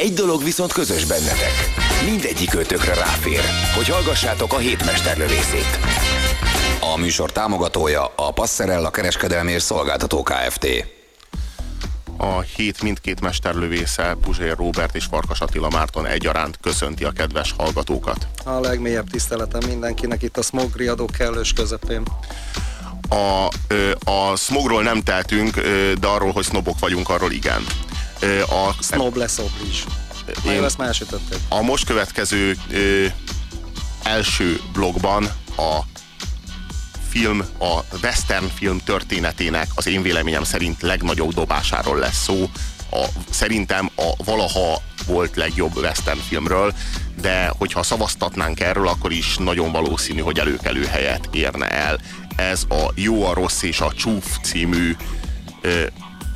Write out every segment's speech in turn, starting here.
Egy dolog viszont közös bennetek. Mindegyik ötökre ráfér, hogy hallgassátok a hétmesterlövészét. A műsor támogatója a Passerella kereskedelmi és szolgáltató Kft. A hét mindkét mesterlövésze, Puzsér Róbert és Farkas Attila Márton egyaránt köszönti a kedves hallgatókat. A legmélyebb tiszteletem mindenkinek itt a smog riadó kellős közepén. A, a smogról nem tehetünk, ö, de arról, hogy sznobok vagyunk, arról igen. A, Snob lesz oblis. Én- ezt már elsütötték. a most következő ö, első blogban a film, a western film történetének az én véleményem szerint legnagyobb dobásáról lesz szó. A, szerintem a valaha volt legjobb western filmről, de hogyha szavaztatnánk erről, akkor is nagyon valószínű, hogy előkelő helyet érne el. Ez a Jó, a Rossz és a Csúf című ö,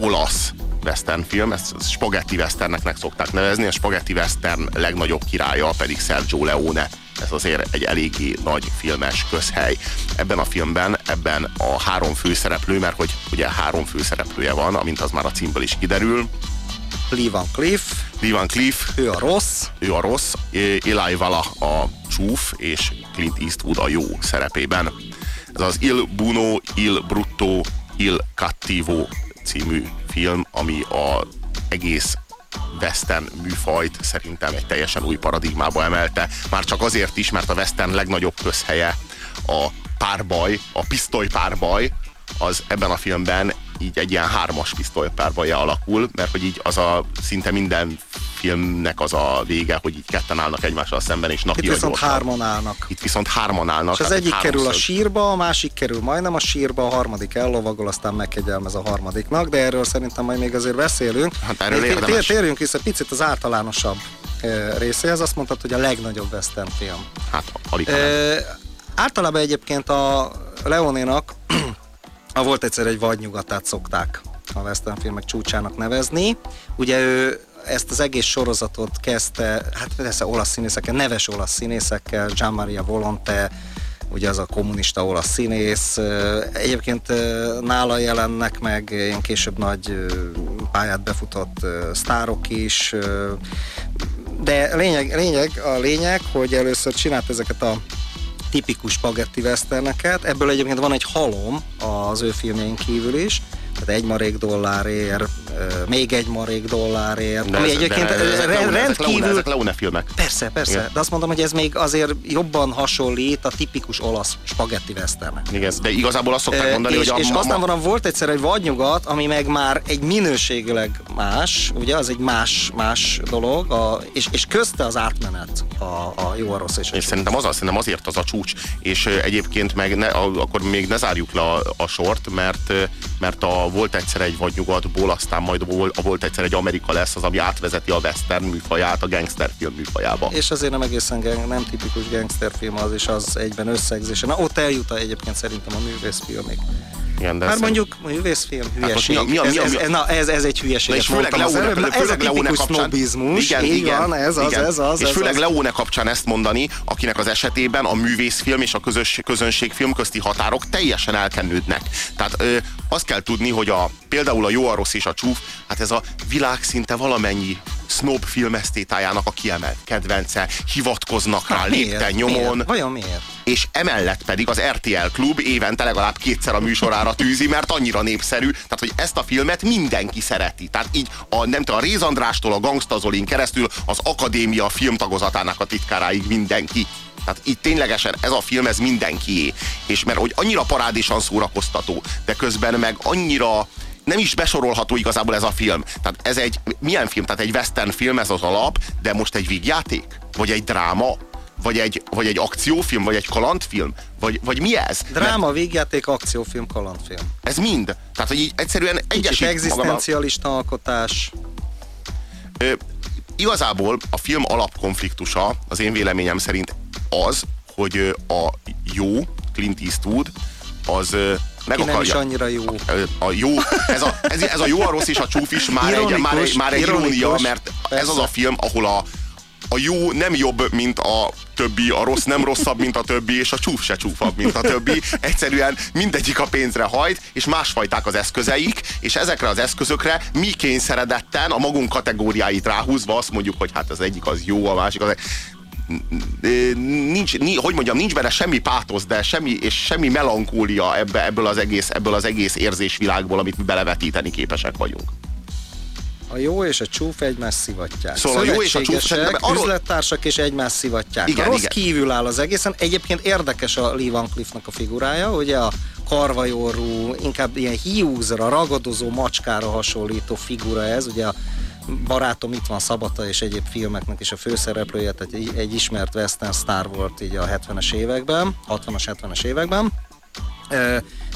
olasz western film, ezt spagetti westernnek szokták nevezni, a spagetti western legnagyobb királya pedig Sergio Leone. Ez azért egy eléggé nagy filmes közhely. Ebben a filmben, ebben a három főszereplő, mert hogy ugye három főszereplője van, amint az már a címből is kiderül. Lee Van Cliff, Lee Van Cliff, ő a rossz, ő a rossz, Eli Vala a csúf, és Clint Eastwood a jó szerepében. Ez az Il Buono, Il Brutto, Il Cattivo című film, ami a egész western műfajt szerintem egy teljesen új paradigmába emelte. Már csak azért is, mert a western legnagyobb közhelye a párbaj, a pisztolypárbaj, az ebben a filmben így egy ilyen hármas pisztolypárbajja alakul, mert hogy így az a szinte minden filmnek az a vége, hogy így ketten állnak egymással szemben, és napi itt viszont hárman állnak. Itt viszont hárman állnak. És az egyik kerül a háromszög. sírba, a másik kerül majdnem a sírba, a harmadik ellovagol, aztán megkegyelmez a harmadiknak, de erről szerintem majd még azért beszélünk. Hát erről té- érdemes. Térjünk vissza picit az általánosabb részéhez, azt mondtad, hogy a legnagyobb western film. Hát alig. E, általában egyébként a Leonénak a volt egyszer egy vadnyugatát szokták a western filmek csúcsának nevezni. Ugye ő ezt az egész sorozatot kezdte, hát persze olasz színészekkel, neves olasz színészekkel, Gian Maria Volonte, ugye az a kommunista olasz színész. Egyébként nála jelennek meg ilyen később nagy pályát befutott sztárok is, de lényeg, lényeg, a lényeg, hogy először csinált ezeket a tipikus spagetti westerneket, ebből egyébként van egy halom az ő filmjein kívül is, tehát egy marék dollárért, még egy marék dollárért, De ami ez- egyébként de Leone- ezek Leone- rendkívül... Ezek Leone filmek. Persze, persze, Igen. de azt mondom, hogy ez még azért jobban hasonlít a tipikus olasz spagetti westernnek. Igen, de igazából azt szokták mondani, és, hogy a és ma- aztán van, volt egyszer egy vadnyugat, ami meg már egy minőségileg más, ugye, az egy más, más dolog, a, és, és közte az átmenet a, a jó, a rossz és a És szerintem az, szerintem azért az a csúcs, és egyébként meg ne, akkor még ne zárjuk le a, a sort, mert, mert a volt egyszer egy vadnyugatból, aztán majd volt egyszer egy Amerika lesz az, ami átvezeti a western műfaját a gangsterfilm műfajába. És azért nem egészen gang, nem tipikus gangsterfilm az, és az egyben összegzése. Na, ott eljut egyébként szerintem a művészfilmig. Igen, de szerint- mondjuk művészfilm, Hát most hülyeség. mi a- mi a- mi a- ez, mi ez, a- na, ez, ez egy hülyeség. És főleg Leone. Na, ez a főleg Leone tipikus kapcsán. sznobizmus. Igen, Így igen, van, ez az, igen. ez az. És ez főleg az. Leone kapcsán ezt mondani, akinek az esetében a művészfilm és a közös, közönségfilm közti határok teljesen elkenődnek. Tehát ö, azt kell tudni, hogy a, például a jó, a rossz és a csúf, hát ez a világ szinte valamennyi snob filmesztétájának a kiemelt kedvence, hivatkoznak rá Hát lépten nyomon, Miért? Vajon miért? és emellett pedig az RTL Klub évente legalább kétszer a műsorára tűzi, mert annyira népszerű, tehát hogy ezt a filmet mindenki szereti. Tehát így a, nem tudom, a Réz Andrástól a Gangsta Zolin keresztül az Akadémia filmtagozatának a titkáráig mindenki. Tehát itt ténylegesen ez a film, ez mindenkié. És mert hogy annyira parádésan szórakoztató, de közben meg annyira nem is besorolható igazából ez a film. Tehát ez egy, milyen film? Tehát egy western film, ez az alap, de most egy vígjáték? Vagy egy dráma? Vagy egy, vagy egy akciófilm? Vagy egy kalandfilm? Vagy, vagy mi ez? Dráma, végjáték, akciófilm, kalandfilm. Ez mind. Tehát, hogy így egyszerűen egyesít egzisztencialista alkotás. Ö, igazából a film alapkonfliktusa az én véleményem szerint az, hogy a jó Clint Eastwood az meg Ki nem akarja. is annyira jó. A jó, ez a, ez, ez a jó, a rossz és a csúf is már egy, már egy, már egy Ironikus, irónia, mert ez az a persze. film, ahol a, a jó nem jobb, mint a többi, a rossz nem rosszabb, mint a többi, és a csúf se csúfabb, mint a többi. Egyszerűen mindegyik a pénzre hajt, és másfajták az eszközeik, és ezekre az eszközökre mi kényszeredetten a magunk kategóriáit ráhúzva azt mondjuk, hogy hát az egyik az jó, a másik az nincs, ni, hogy mondjam, nincs benne semmi pátosz, de semmi, és semmi melankólia ebbe, ebből, az egész, ebből az egész érzésvilágból, amit mi belevetíteni képesek vagyunk. A jó és a csúf egymást szivatják. Szóval a jó és a csúf- arról- üzlettársak és egymást szivatják. Igen, a rossz igen. kívül áll az egészen. Egyébként érdekes a Lee Van Cleef-nak a figurája, ugye a karvajorú, inkább ilyen hiúzra, ragadozó macskára hasonlító figura ez, ugye a barátom itt van Szabata és egyéb filmeknek is a főszereplője, tehát egy, egy ismert western sztár volt így a 70-es években, 60-as, 70-es években.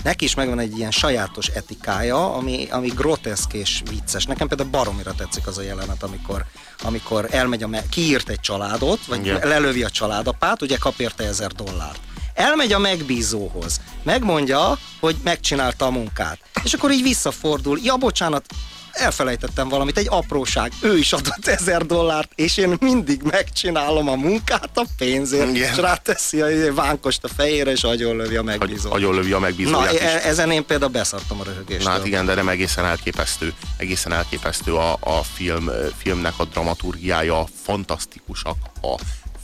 Neki is megvan egy ilyen sajátos etikája, ami, ami groteszk és vicces. Nekem például baromira tetszik az a jelenet, amikor, amikor elmegy a me- kiírt egy családot, vagy Igen. lelövi a családapát, ugye kap érte ezer dollárt. Elmegy a megbízóhoz, megmondja, hogy megcsinálta a munkát. És akkor így visszafordul, ja bocsánat, elfelejtettem valamit, egy apróság. Ő is adott ezer dollárt, és én mindig megcsinálom a munkát a pénzért, Igen. és ráteszi a vánkost a fejére, és agyonlövi a megbízót. agyonlövi a Na, megbízóját is. e- ezen én például beszartam a röhögéstől. Na, hát igen, de nem egészen elképesztő. Egészen elképesztő a, a film, filmnek a dramaturgiája, fantasztikusak a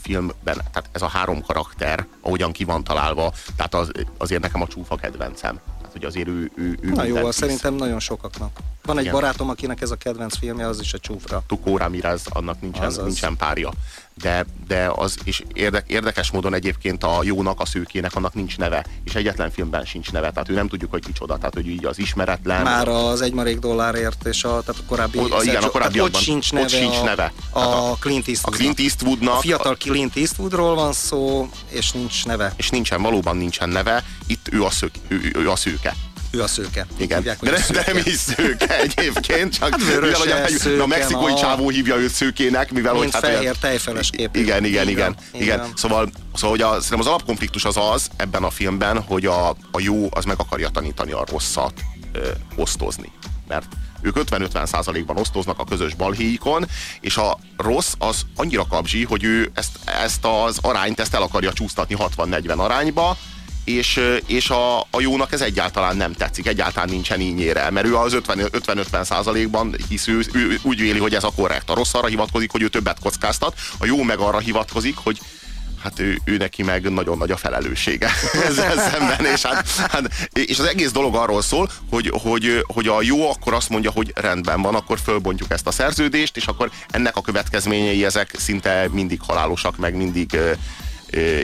filmben, tehát ez a három karakter, ahogyan ki van találva, tehát az, azért nekem a csúfa kedvencem. Tehát, hogy azért ő, ő, ő Na jó, szerintem nagyon sokaknak. Van egy Igen. barátom, akinek ez a kedvenc filmje, az is a csúfra. Tukó Ramirez, annak nincsen, Azaz. nincsen párja. De, de az, és érdek, érdekes módon egyébként a jónak, a szőkének, annak nincs neve, és egyetlen filmben sincs neve, tehát ő nem tudjuk, hogy kicsoda, tehát hogy így az ismeretlen. Már az egy marék dollárért, és a, tehát a korábbi... O- a- igen, a korábbiakban. ott sincs neve, Ott sincs a, neve. A, Tehát a- Clint a Eastwood. Clint Eastwoodnak, A fiatal Clint Eastwoodról van szó, és nincs neve. és nincsen, valóban nincsen neve, itt ő a, szők, ő, ő, ő a szőke. Ő a szőke. Igen, hívják, de, a szőke. nem is szőke egyébként, csak Hát mivel, hogy a, a szőke, mexikói na. csávó hívja őt szőkének, mivel Mint hogy hát fehér tejfeles képű. Igen, igen, igen, igen. Szóval, szóval hogy a, szerintem az alapkonfliktus az az ebben a filmben, hogy a, a jó az meg akarja tanítani a rosszat ö, osztozni. Mert ők 50-50 százalékban osztoznak a közös balhéikon, és a rossz az annyira kapzsi, hogy ő ezt, ezt az arányt ezt el akarja csúsztatni 60-40 arányba, és, és a, a jónak ez egyáltalán nem tetszik, egyáltalán nincsen ínyére, mert ő az 50 50-50 százalékban hisz ő, ő, úgy véli, hogy ez a korrekt. A rossz arra hivatkozik, hogy ő többet kockáztat, a jó meg arra hivatkozik, hogy hát ő, ő neki meg nagyon nagy a felelőssége ezzel szemben, és, hát, hát, és az egész dolog arról szól, hogy, hogy, hogy a jó akkor azt mondja, hogy rendben van, akkor fölbontjuk ezt a szerződést, és akkor ennek a következményei ezek szinte mindig halálosak, meg mindig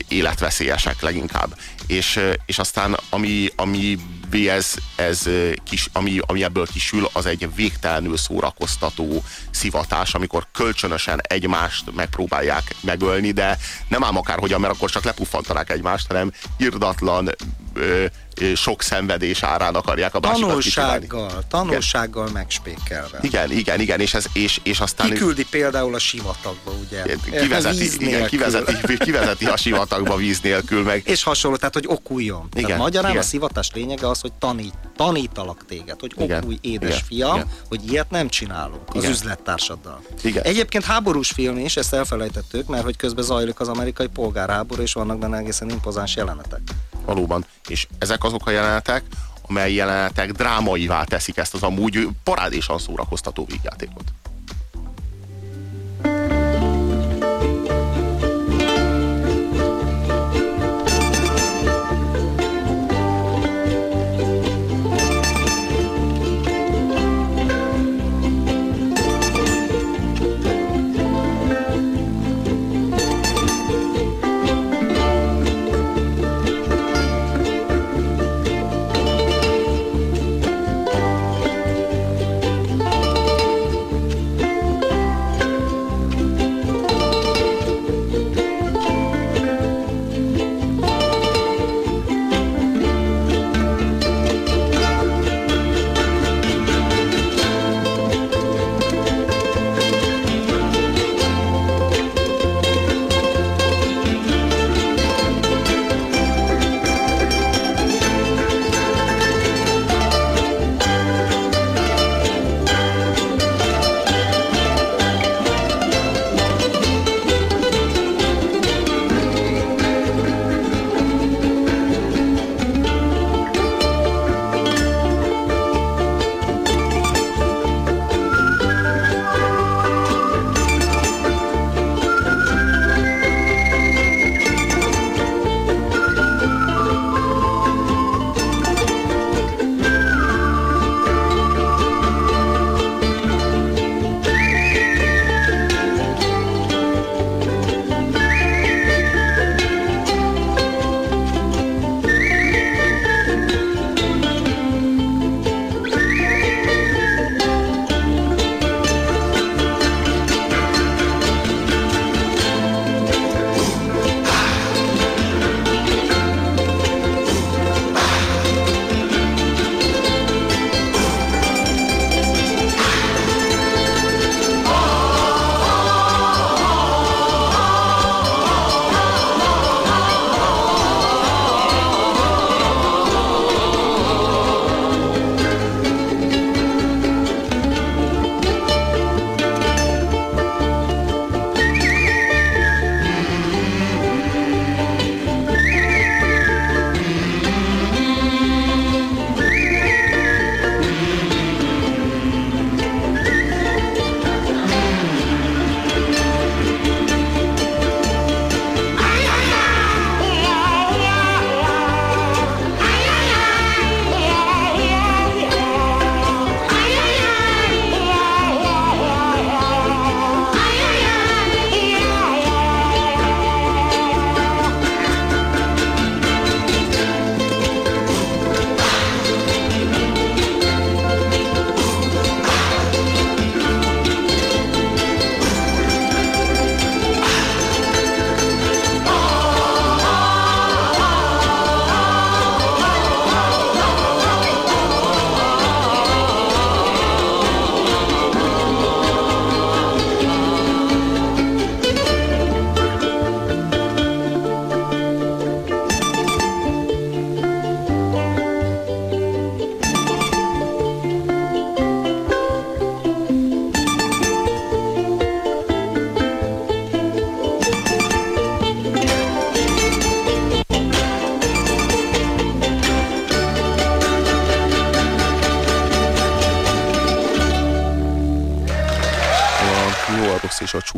életveszélyesek leginkább. És, és aztán ami, ami ez, ez kis, ami, ami ebből kisül, az egy végtelenül szórakoztató szivatás, amikor kölcsönösen egymást megpróbálják megölni, de nem ám akárhogyan, mert akkor csak lepuffantanák egymást, hanem irdatlan ö, ö, sok szenvedés árán akarják a másikat. Tanulsággal, tanulsággal megspékelve. Igen, igen, igen, és, ez, és, és aztán... Kiküldi például a sivatagba, ugye? kivezeti, igen, kivezeti, kivezeti a sivatagba víz nélkül, meg És hasonló, tehát hogy okuljon. Igen, tehát magyarán igen. a szivatás lényege az, hogy tanít, tanítalak téged, hogy Igen, okulj édes igen, fiam, igen. hogy ilyet nem csinálunk az Igen. üzlettársaddal. Igen. Egyébként háborús film is, ezt elfelejtettük, mert hogy közben zajlik az amerikai polgárháború, és vannak benne egészen impozáns jelenetek. valóban. És ezek azok a jelenetek, amely jelenetek drámaivá teszik ezt az amúgy parádésan szórakoztató vígjátékot.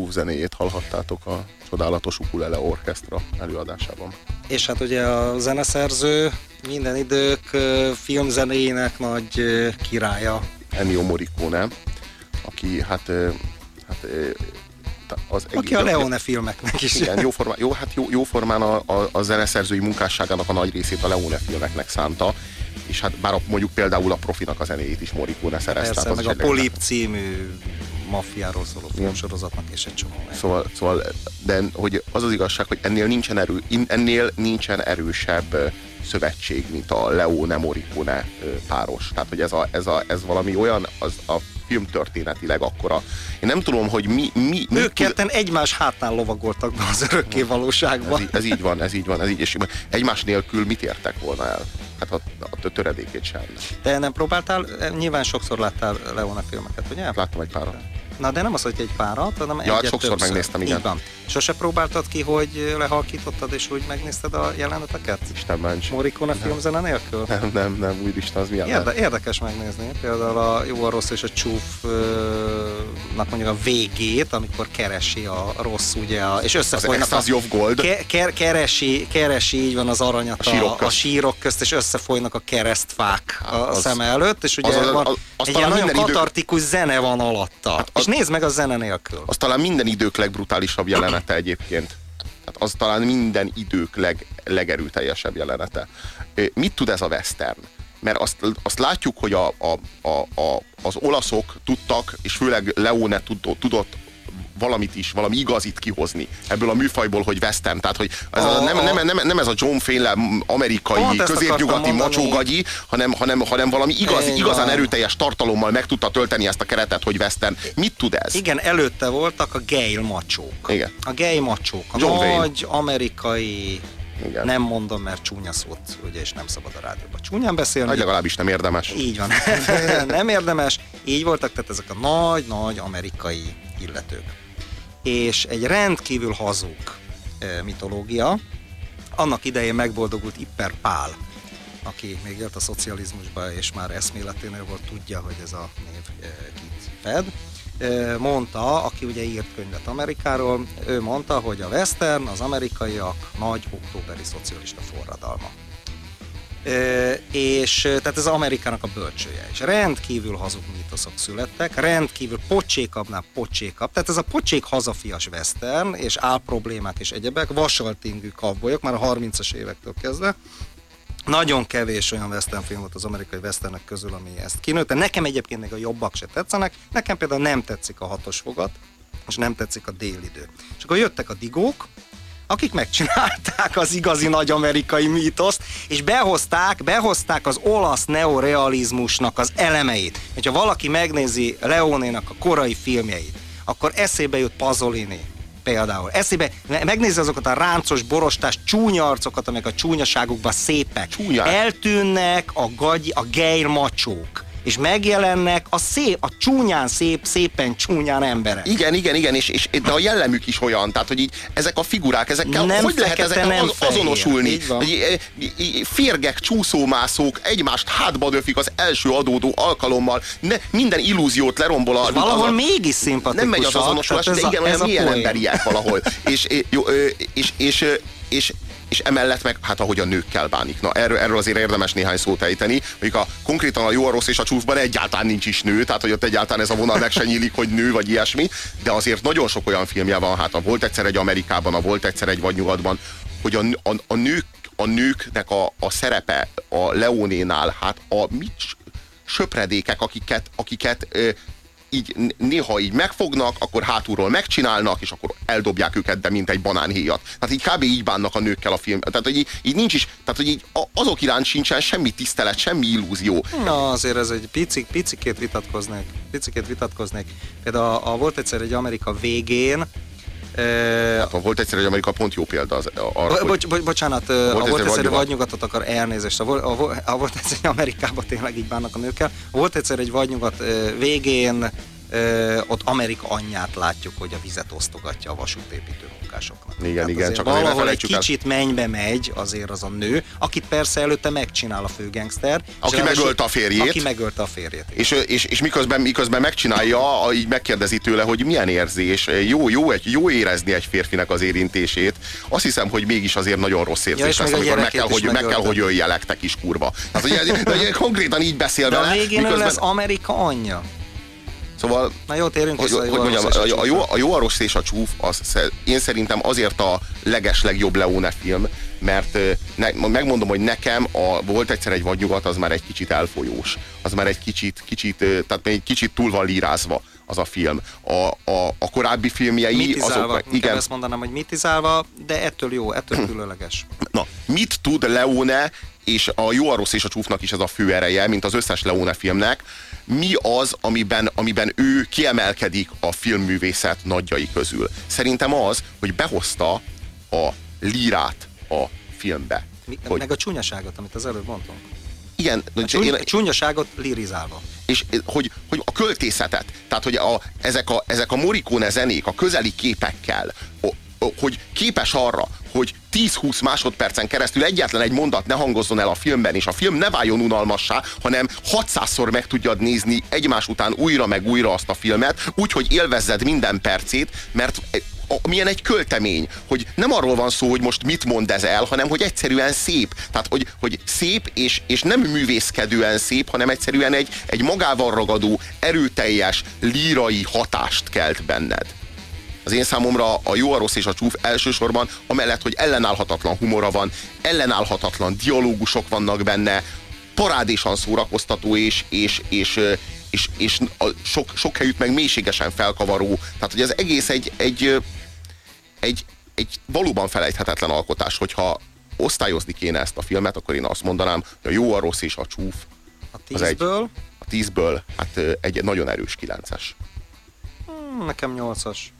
Csúf zenéjét hallhattátok a csodálatos Ukulele Orchestra előadásában. És hát ugye a zeneszerző minden idők filmzenéjének nagy királya. Ennio Morricone, aki hát, hát az Aki a Leone filmeknek is. Igen, jó, formán, jó, hát jó, jó formán a, a, a zeneszerzői munkásságának a nagy részét a Leone filmeknek szánta, és hát bár a, mondjuk például a profinak a zenéjét is Morricone szerezte. Persze, hát az meg a. Polip című maffiáról szóló filmsorozatnak és egy csomó. meg. Szóval, szóval, de hogy az az igazság, hogy ennél nincsen, erő, ennél nincsen erősebb szövetség, mint a Leone Morricone páros. Tehát, hogy ez, a, ez, a, ez valami olyan, az a filmtörténetileg akkora. Én nem tudom, hogy mi... mi, mi Ők ketten egymás hátán lovagoltak be az örökké ez, valóságba. így- ez így van, ez így van, ez így, és egymás nélkül mit értek volna el? Hát a, a töredékét sem. Te nem próbáltál, nyilván sokszor láttál Leone filmeket, ugye? Láttam egy párat. Na de nem az, hogy egy párat, hanem Ja, egyet sokszor többször. megnéztem, igen. Így van. Sose próbáltad ki, hogy lehalkítottad és úgy megnézted a jeleneteket? Isten ments. Morricone filmzene nélkül? Nem, nem, nem, úristen, az milyen Érde, érdekes megnézni. Például a Jó, a Rossz és a Csúfnak mondjuk a végét, amikor keresi a rossz, ugye, a, és Az összefolynak Ecstasy of Gold. Ke, ke, keresi, keresi, így van az aranyat A a, sírok a, közt. sírok közt, és összefolynak a keresztfák a az- szeme előtt, és ugye az- az- van az- az egy ilyen nagyon idő- katartikus zene van alatta. Hát és az- nézd meg a zene nélkül. Az talán minden idők legbrutálisabb jelenete egyébként. Tehát az talán minden idők leg, legerőteljesebb jelenete. Mit tud ez a western? Mert azt, azt látjuk, hogy a, a, a, a, az olaszok tudtak, és főleg Leone tudott, tudott valamit is, valami igazit kihozni ebből a műfajból, hogy western, tehát hogy ez a, A- nem, nem, nem, nem ez a John Fane amerikai, Pont középnyugati macsógagyi, hanem, hanem, hanem valami igaz, Így igazán van. erőteljes tartalommal meg tudta tölteni ezt a keretet, hogy western. Mit tud ez? Igen, előtte voltak a gay macsók. Igen. A gay macsók. A John Wayne. nagy amerikai Igen. nem mondom, mert csúnya szót, ugye, és nem szabad a rádióban csúnyán beszélni. Vagy legalábbis nem érdemes. Így van. nem érdemes. Így voltak, tehát ezek a nagy-nagy amerikai illetők. És egy rendkívül hazug mitológia. Annak idején megboldogult Ipper Pál, aki még élt a szocializmusban, és már eszméleténél volt, tudja, hogy ez a név kit fed. Mondta, aki ugye írt könyvet Amerikáról, ő mondta, hogy a western az amerikaiak nagy októberi szocialista forradalma. És tehát ez Amerikának a bölcsője. És rendkívül hazug mítoszok születtek, rendkívül pocsékabbnál pocsékabb. Tehát ez a pocsék hazafias western, és álproblémák és egyebek, vasaltingű kavbolyok, már a 30-as évektől kezdve. Nagyon kevés olyan western film volt az amerikai westernek közül, ami ezt kinőtte. Nekem egyébként még a jobbak se tetszenek. Nekem például nem tetszik a hatos fogat, és nem tetszik a délidő. És akkor jöttek a digók, akik megcsinálták az igazi nagy amerikai mítoszt, és behozták, behozták az olasz neorealizmusnak az elemeit. Hogyha valaki megnézi Leonénak a korai filmjeit, akkor eszébe jut Pasolini például. Eszébe, me- megnézi azokat a ráncos, borostás, csúnya arcokat, amelyek a csúnyaságukban szépek. Csúnyák. Eltűnnek a, gagy, a gejr macsók és megjelennek a szép, a csúnyán szép, szépen csúnyán emberek. Igen, igen, igen, és, és de a jellemük is olyan, tehát hogy így ezek a figurák, ezekkel Nem hogy lehet ezekkel nem az, fehér. azonosulni? Eh, eh, Férgek, csúszómászók egymást hátba döfik az első adódó alkalommal, ne, minden illúziót lerombol a... Valahol az mégis szimpatikusak. nem megy az azonosulás, de igen, a, olyan milyen emberiek valahol. és, és, jó, ö, és, és, és, és emellett meg, hát ahogy a nőkkel bánik. Na, erről, erről azért érdemes néhány szót ejteni. Mondjuk a, konkrétan a jó, a rossz és a csúfban egyáltalán nincs is nő, tehát hogy ott egyáltalán ez a vonal meg se nyílik, hogy nő vagy ilyesmi, de azért nagyon sok olyan filmje van, hát a volt egyszer egy Amerikában, a volt egyszer egy vagy nyugatban, hogy a, a, a nők a nőknek a, a szerepe a Leonénál, hát a mit söpredékek, akiket, akiket így néha így megfognak, akkor hátulról megcsinálnak, és akkor eldobják őket, de mint egy banánhéjat. Tehát így kb. így bánnak a nőkkel a film. Tehát, hogy így, így nincs is, tehát, hogy így azok iránt sincsen semmi tisztelet, semmi illúzió. Na, azért ez egy pici, picikét vitatkoznék. Picikét vitatkoznék. Például a, a volt egyszer egy Amerika végén, e, volt egyszer egy Amerika pont jó példa az, arra, Bo- hogy bocs, bocs, bocsánat, volt a volt egyszer vadnyugat. egy vadnyugatot akar elnézést. A volt, a, a volt egyszer egy Amerikában tényleg így bánnak a nőkkel. A volt egyszer egy vadnyugat végén ö, ott Amerika anyját látjuk, hogy a vizet osztogatja a vasútépítő munkásoknak. Igen, Tehát igen, azért csak azért valahol egy felejtsük el- kicsit mennybe megy azért az a nő, akit persze előtte megcsinál a főgangster. és Aki megölte a férjét. Aki megölte a férjét. És, és, és miközben, miközben megcsinálja, a- így megkérdezi tőle, hogy milyen érzés, jó, jó, egy, jó érezni egy férfinek az érintését. Azt hiszem, hogy mégis azért nagyon rossz érzés és lesz, a amikor meg kell, hogy, meg kell, hogy öljelek, te kis kurva. Tehát, hogy, de, hogy konkrétan így beszél De a vele, végén ő miközben, lesz Amerika anyja. Szóval Na jó, térjünk hogy, vissza. hogy a mondjam, és a, a, jó, a jó, a rossz és a csúf, az, én szerintem azért a leges legjobb Leone film, mert ne, megmondom, hogy nekem a, volt egyszer egy vadnyugat, az már egy kicsit elfolyós. Az már egy kicsit, kicsit, tehát egy kicsit túl van lírázva az a film. A, a, a korábbi filmjei, mitizálva, azok, igen, ezt mondanám, hogy mitizálva, de ettől jó, ettől különleges. Na, mit tud Leone, és a jó, a rossz és a csúfnak is ez a fő ereje, mint az összes Leone filmnek, mi az, amiben, amiben ő kiemelkedik a filmművészet nagyjai közül? Szerintem az, hogy behozta a lírát a filmbe. Mi, Hogy, Meg a csúnyaságot, amit az előbb mondtunk. igen, A én, csúny, csúnyaságot lirizálva. és hogy, hogy a költészetet, tehát hogy a, ezek, a, ezek a Morricone zenék a közeli képekkel, hogy képes arra, hogy 10-20 másodpercen keresztül egyetlen egy mondat ne hangozzon el a filmben, és a film ne váljon unalmassá, hanem 600-szor meg tudjad nézni egymás után újra meg újra azt a filmet, úgyhogy élvezzed minden percét, mert a- milyen egy költemény, hogy nem arról van szó, hogy most mit mond ez el, hanem hogy egyszerűen szép. Tehát, hogy, hogy szép, és, és nem művészkedően szép, hanem egyszerűen egy, egy magával ragadó, erőteljes, lírai hatást kelt benned. Az én számomra a jó, a rossz és a csúf elsősorban, amellett, hogy ellenállhatatlan humora van, ellenállhatatlan dialógusok vannak benne, parádésan szórakoztató és, és, és, és, és a sok, sok helyütt meg mélységesen felkavaró. Tehát, hogy ez egész egy, egy, egy, egy valóban felejthetetlen alkotás, hogyha osztályozni kéne ezt a filmet, akkor én azt mondanám, hogy a jó, a rossz és a csúf A az egy, tízből, a tízből hát egy nagyon erős kilences. hmm, nekem nyolcas.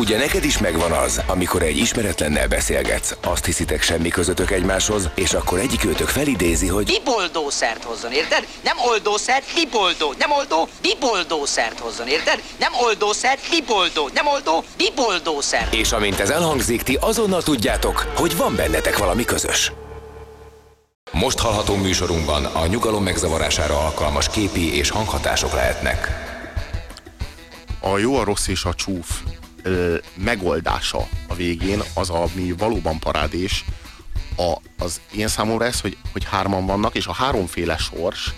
Ugye neked is megvan az, amikor egy ismeretlennel beszélgetsz, azt hiszitek semmi közöttök egymáshoz, és akkor egyik őtök felidézi, hogy biboldószert hozzon, érted? Nem oldószert, biboldó. Nem oldó, biboldószert hozzon, érted? Nem oldószert, biboldó. Nem oldó, biboldószert. és amint ez elhangzik, ti azonnal tudjátok, hogy van bennetek valami közös. Most hallható műsorunkban a nyugalom megzavarására alkalmas képi és hanghatások lehetnek. a jó, a rossz és a csúf ö, megoldása a végén az, ami valóban parádés, a, az én számomra ez, hogy, hogy hárman vannak, és a háromféle sors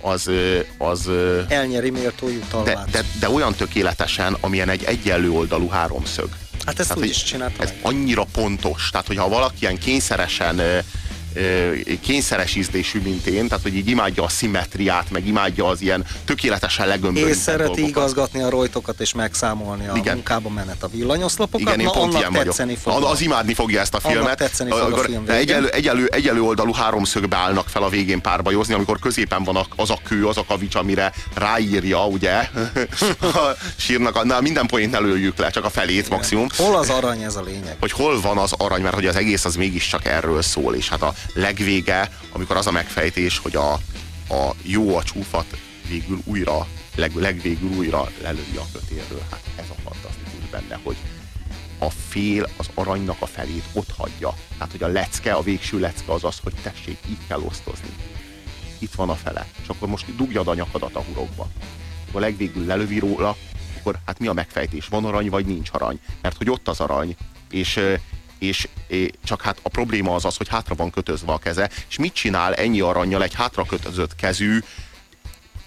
az, az Elnyeri méltó de, jutalmát. de, de olyan tökéletesen, amilyen egy egyenlő oldalú háromszög. Hát ezt Tehát, úgy is csinálta Ez annyira pontos, tehát hogyha valaki ilyen kényszeresen kényszeres ízlésű, mint én, tehát hogy így imádja a szimmetriát, meg imádja az ilyen tökéletesen legömbölített És szereti dolgokat. igazgatni a rojtokat és megszámolni a Igen. munkába menet a villanyoszlopokat. Igen, én Na, pont annak ilyen vagyok. tetszeni fog. Az, az imádni fogja ezt a Annak filmet. tetszeni fog a Akkor film egyelő, egyelő, egyelő, oldalú háromszögbe állnak fel a végén párbajozni, amikor középen van a- az a kő, az a kavics, amire ráírja, ugye? Sírnak, na, minden poént lőjük le, csak a felét maximum. Hol az arany, ez a lényeg. hogy hol van az arany, mert hogy az egész az mégiscsak erről szól, és hát a legvége, amikor az a megfejtés, hogy a, a jó a csúfat végül újra, leg, legvégül újra lelői a kötérről. Hát ez a fantasztikus benne, hogy a fél az aranynak a felét ott hagyja. Tehát, hogy a lecke, a végső lecke az az, hogy tessék, így kell osztozni. Itt van a fele. És akkor most dugjad a nyakadat a hurokba. Akkor legvégül lelövi róla, akkor hát mi a megfejtés? Van arany, vagy nincs arany? Mert hogy ott az arany, és, és csak hát a probléma az az, hogy hátra van kötözve a keze, és mit csinál ennyi aranyjal egy hátra kötözött kezű,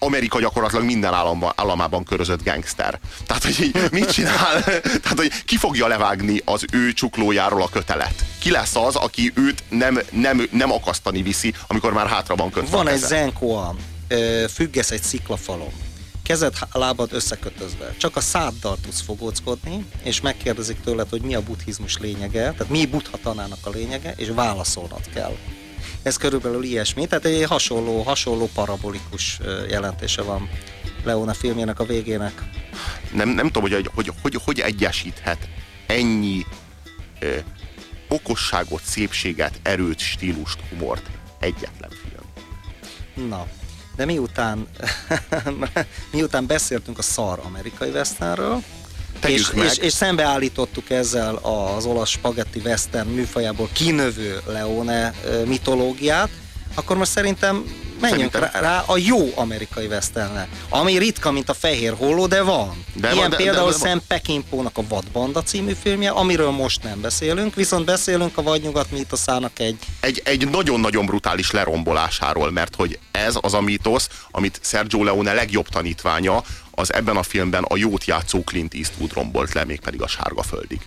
Amerika gyakorlatilag minden államban, államában körözött gangster. Tehát, hogy így mit csinál? Tehát, hogy ki fogja levágni az ő csuklójáról a kötelet? Ki lesz az, aki őt nem, nem, nem akasztani viszi, amikor már hátra van kötve Van egy keze? zenkoa, ö, függesz egy sziklafalon, kezed, lábad összekötözve. Csak a száddal tudsz fogóckodni, és megkérdezik tőled, hogy mi a buddhizmus lényege, tehát mi buddha tanának a lényege, és válaszolnod kell. Ez körülbelül ilyesmi, tehát egy hasonló, hasonló parabolikus jelentése van Leona filmjének a végének. nem, nem tudom, hogy hogy, hogy, hogy, hogy egyesíthet ennyi ö, okosságot, szépséget, erőt, stílust, humort egyetlen film. Na, de miután, miután beszéltünk a szar amerikai westernről, Tegyük és, meg. és, és szembeállítottuk ezzel az olasz spagetti western műfajából kinövő Leone mitológiát, akkor most szerintem menjünk rá, rá a jó amerikai westernre, ami ritka, mint a fehér holló, de van. De Ilyen van, de- például de- de- Sam Peckinpónak a Vadbanda című filmje, amiről most nem beszélünk, viszont beszélünk a Vadnyugat mítoszának egy egy, egy nagyon-nagyon brutális lerombolásáról, mert hogy ez az a mítosz, amit Sergio Leone legjobb tanítványa, az ebben a filmben a jót játszó Clint Eastwood rombolt le, mégpedig a sárga földig.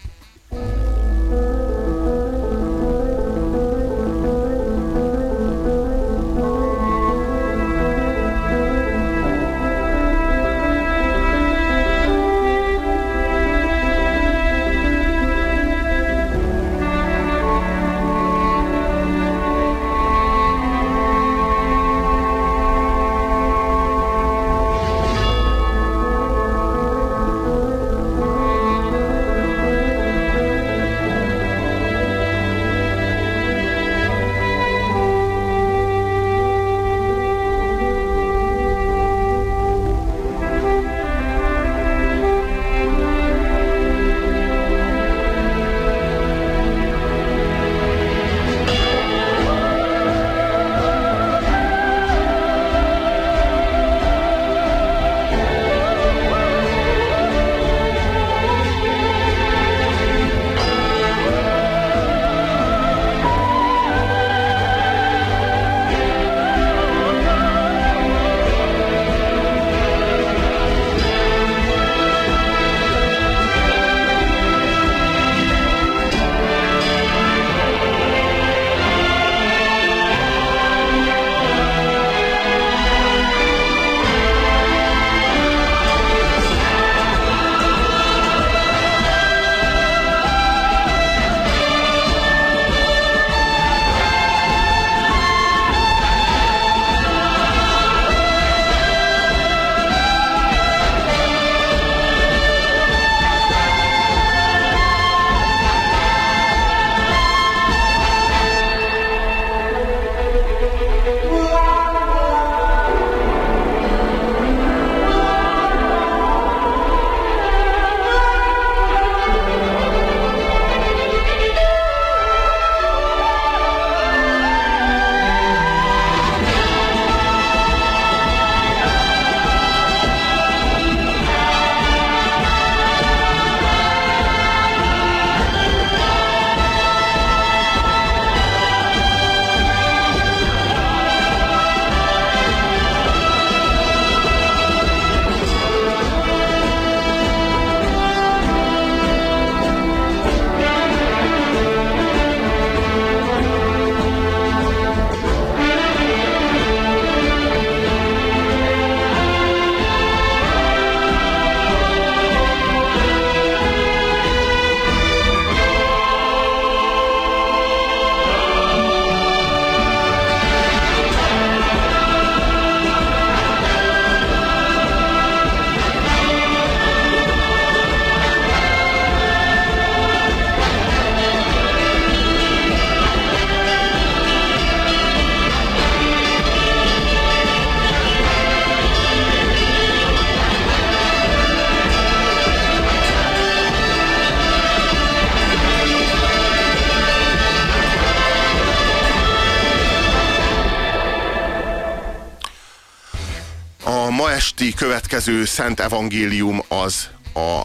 Esti következő Szent Evangélium az a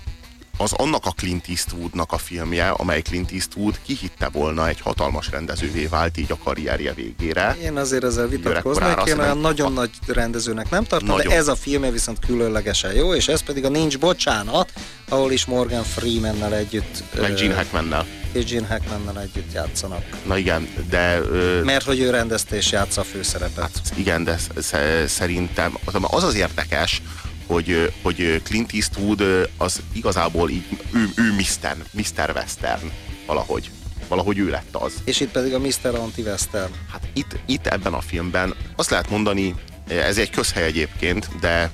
az annak a Clint Eastwoodnak a filmje, amely Clint Eastwood kihitte volna egy hatalmas rendezővé vált így a karrierje végére. Én azért ezzel vitatkoznék, én olyan nagyon nagy rendezőnek nem tartom, Nagyon. de ez a filmje viszont különlegesen jó, és ez pedig a Nincs Bocsánat, ahol is Morgan Freemannel együtt Meg Gene Hackmannel. és Gene Hackmannel együtt játszanak. Na igen, de... Ö, Mert hogy ő rendezte és játsza a főszerepet. Hát igen, de sz- sz- szerintem az az, az érdekes, hogy, hogy Clint Eastwood az igazából így, ő, ő Mr. Mr. Western valahogy. Valahogy ő lett az. És itt pedig a Mr. Anti-Western. Hát itt, itt ebben a filmben azt lehet mondani, ez egy közhely egyébként, de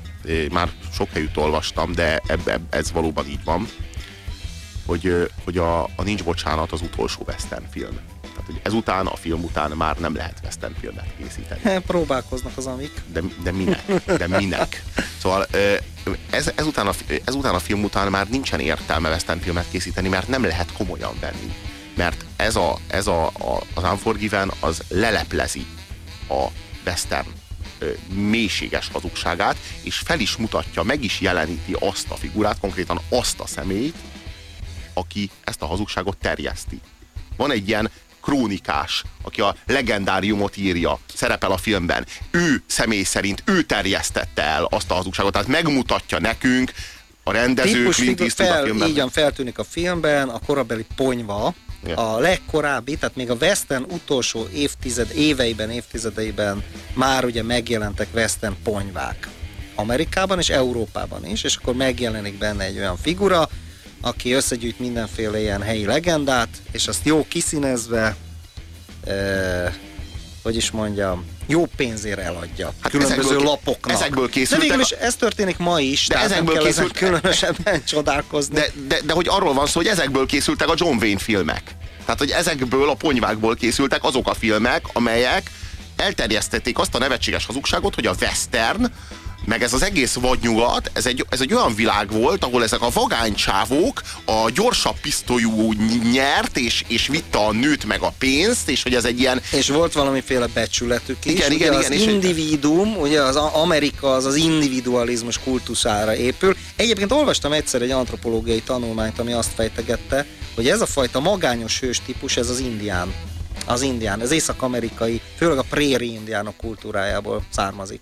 már sok helyütt olvastam, de eb, eb, ez valóban így van, hogy, hogy a, a Nincs Bocsánat az utolsó western film. Tehát, hogy ezután, a film után már nem lehet western filmet készíteni. Próbálkoznak az amik. De, de minek? De minek? Szóval ez, ezután, a, ezután a film után már nincsen értelme western filmet készíteni, mert nem lehet komolyan venni. Mert ez, a, ez a, a, az Unforgiven az leleplezi a western mélységes hazugságát, és fel is mutatja, meg is jeleníti azt a figurát, konkrétan azt a személyt, aki ezt a hazugságot terjeszti. Van egy ilyen krónikás, aki a legendáriumot írja, szerepel a filmben. Ő személy szerint, ő terjesztette el azt a hazugságot, tehát megmutatja nekünk, a rendező Típus Clint Eastwood a fel, filmben. így feltűnik a filmben, a korabeli ponyva, Igen. a legkorábbi, tehát még a western utolsó évtized, éveiben, évtizedeiben már ugye megjelentek western ponyvák. Amerikában és Európában is, és akkor megjelenik benne egy olyan figura, aki összegyűjt mindenféle ilyen helyi legendát, és azt jó kiszínezve, e, hogy is mondjam, jó pénzért eladja. Hát különböző ezekből- lapoknak. ezekből De készültek végül a- is ez történik ma is, De tehát nem ezekből kell ezen készült- különösebben csodálkozni. De, de, de hogy arról van szó, hogy ezekből készültek a John Wayne filmek. Tehát, hogy ezekből a ponyvákból készültek azok a filmek, amelyek elterjesztették azt a nevetséges hazugságot, hogy a western, meg ez az egész vadnyugat, ez egy, ez egy olyan világ volt, ahol ezek a vagánycsávók a gyorsabb pisztolyú nyert, és, és vitte a nőt meg a pénzt, és hogy ez egy ilyen És volt valamiféle becsületük is. Igen, ugye igen, az igen, és- individuum, ugye az Amerika az az individualizmus kultuszára épül. Egyébként olvastam egyszer egy antropológiai tanulmányt, ami azt fejtegette, hogy ez a fajta magányos hős típus, ez az indián. Az indián, az észak-amerikai, főleg a préri indiánok kultúrájából származik.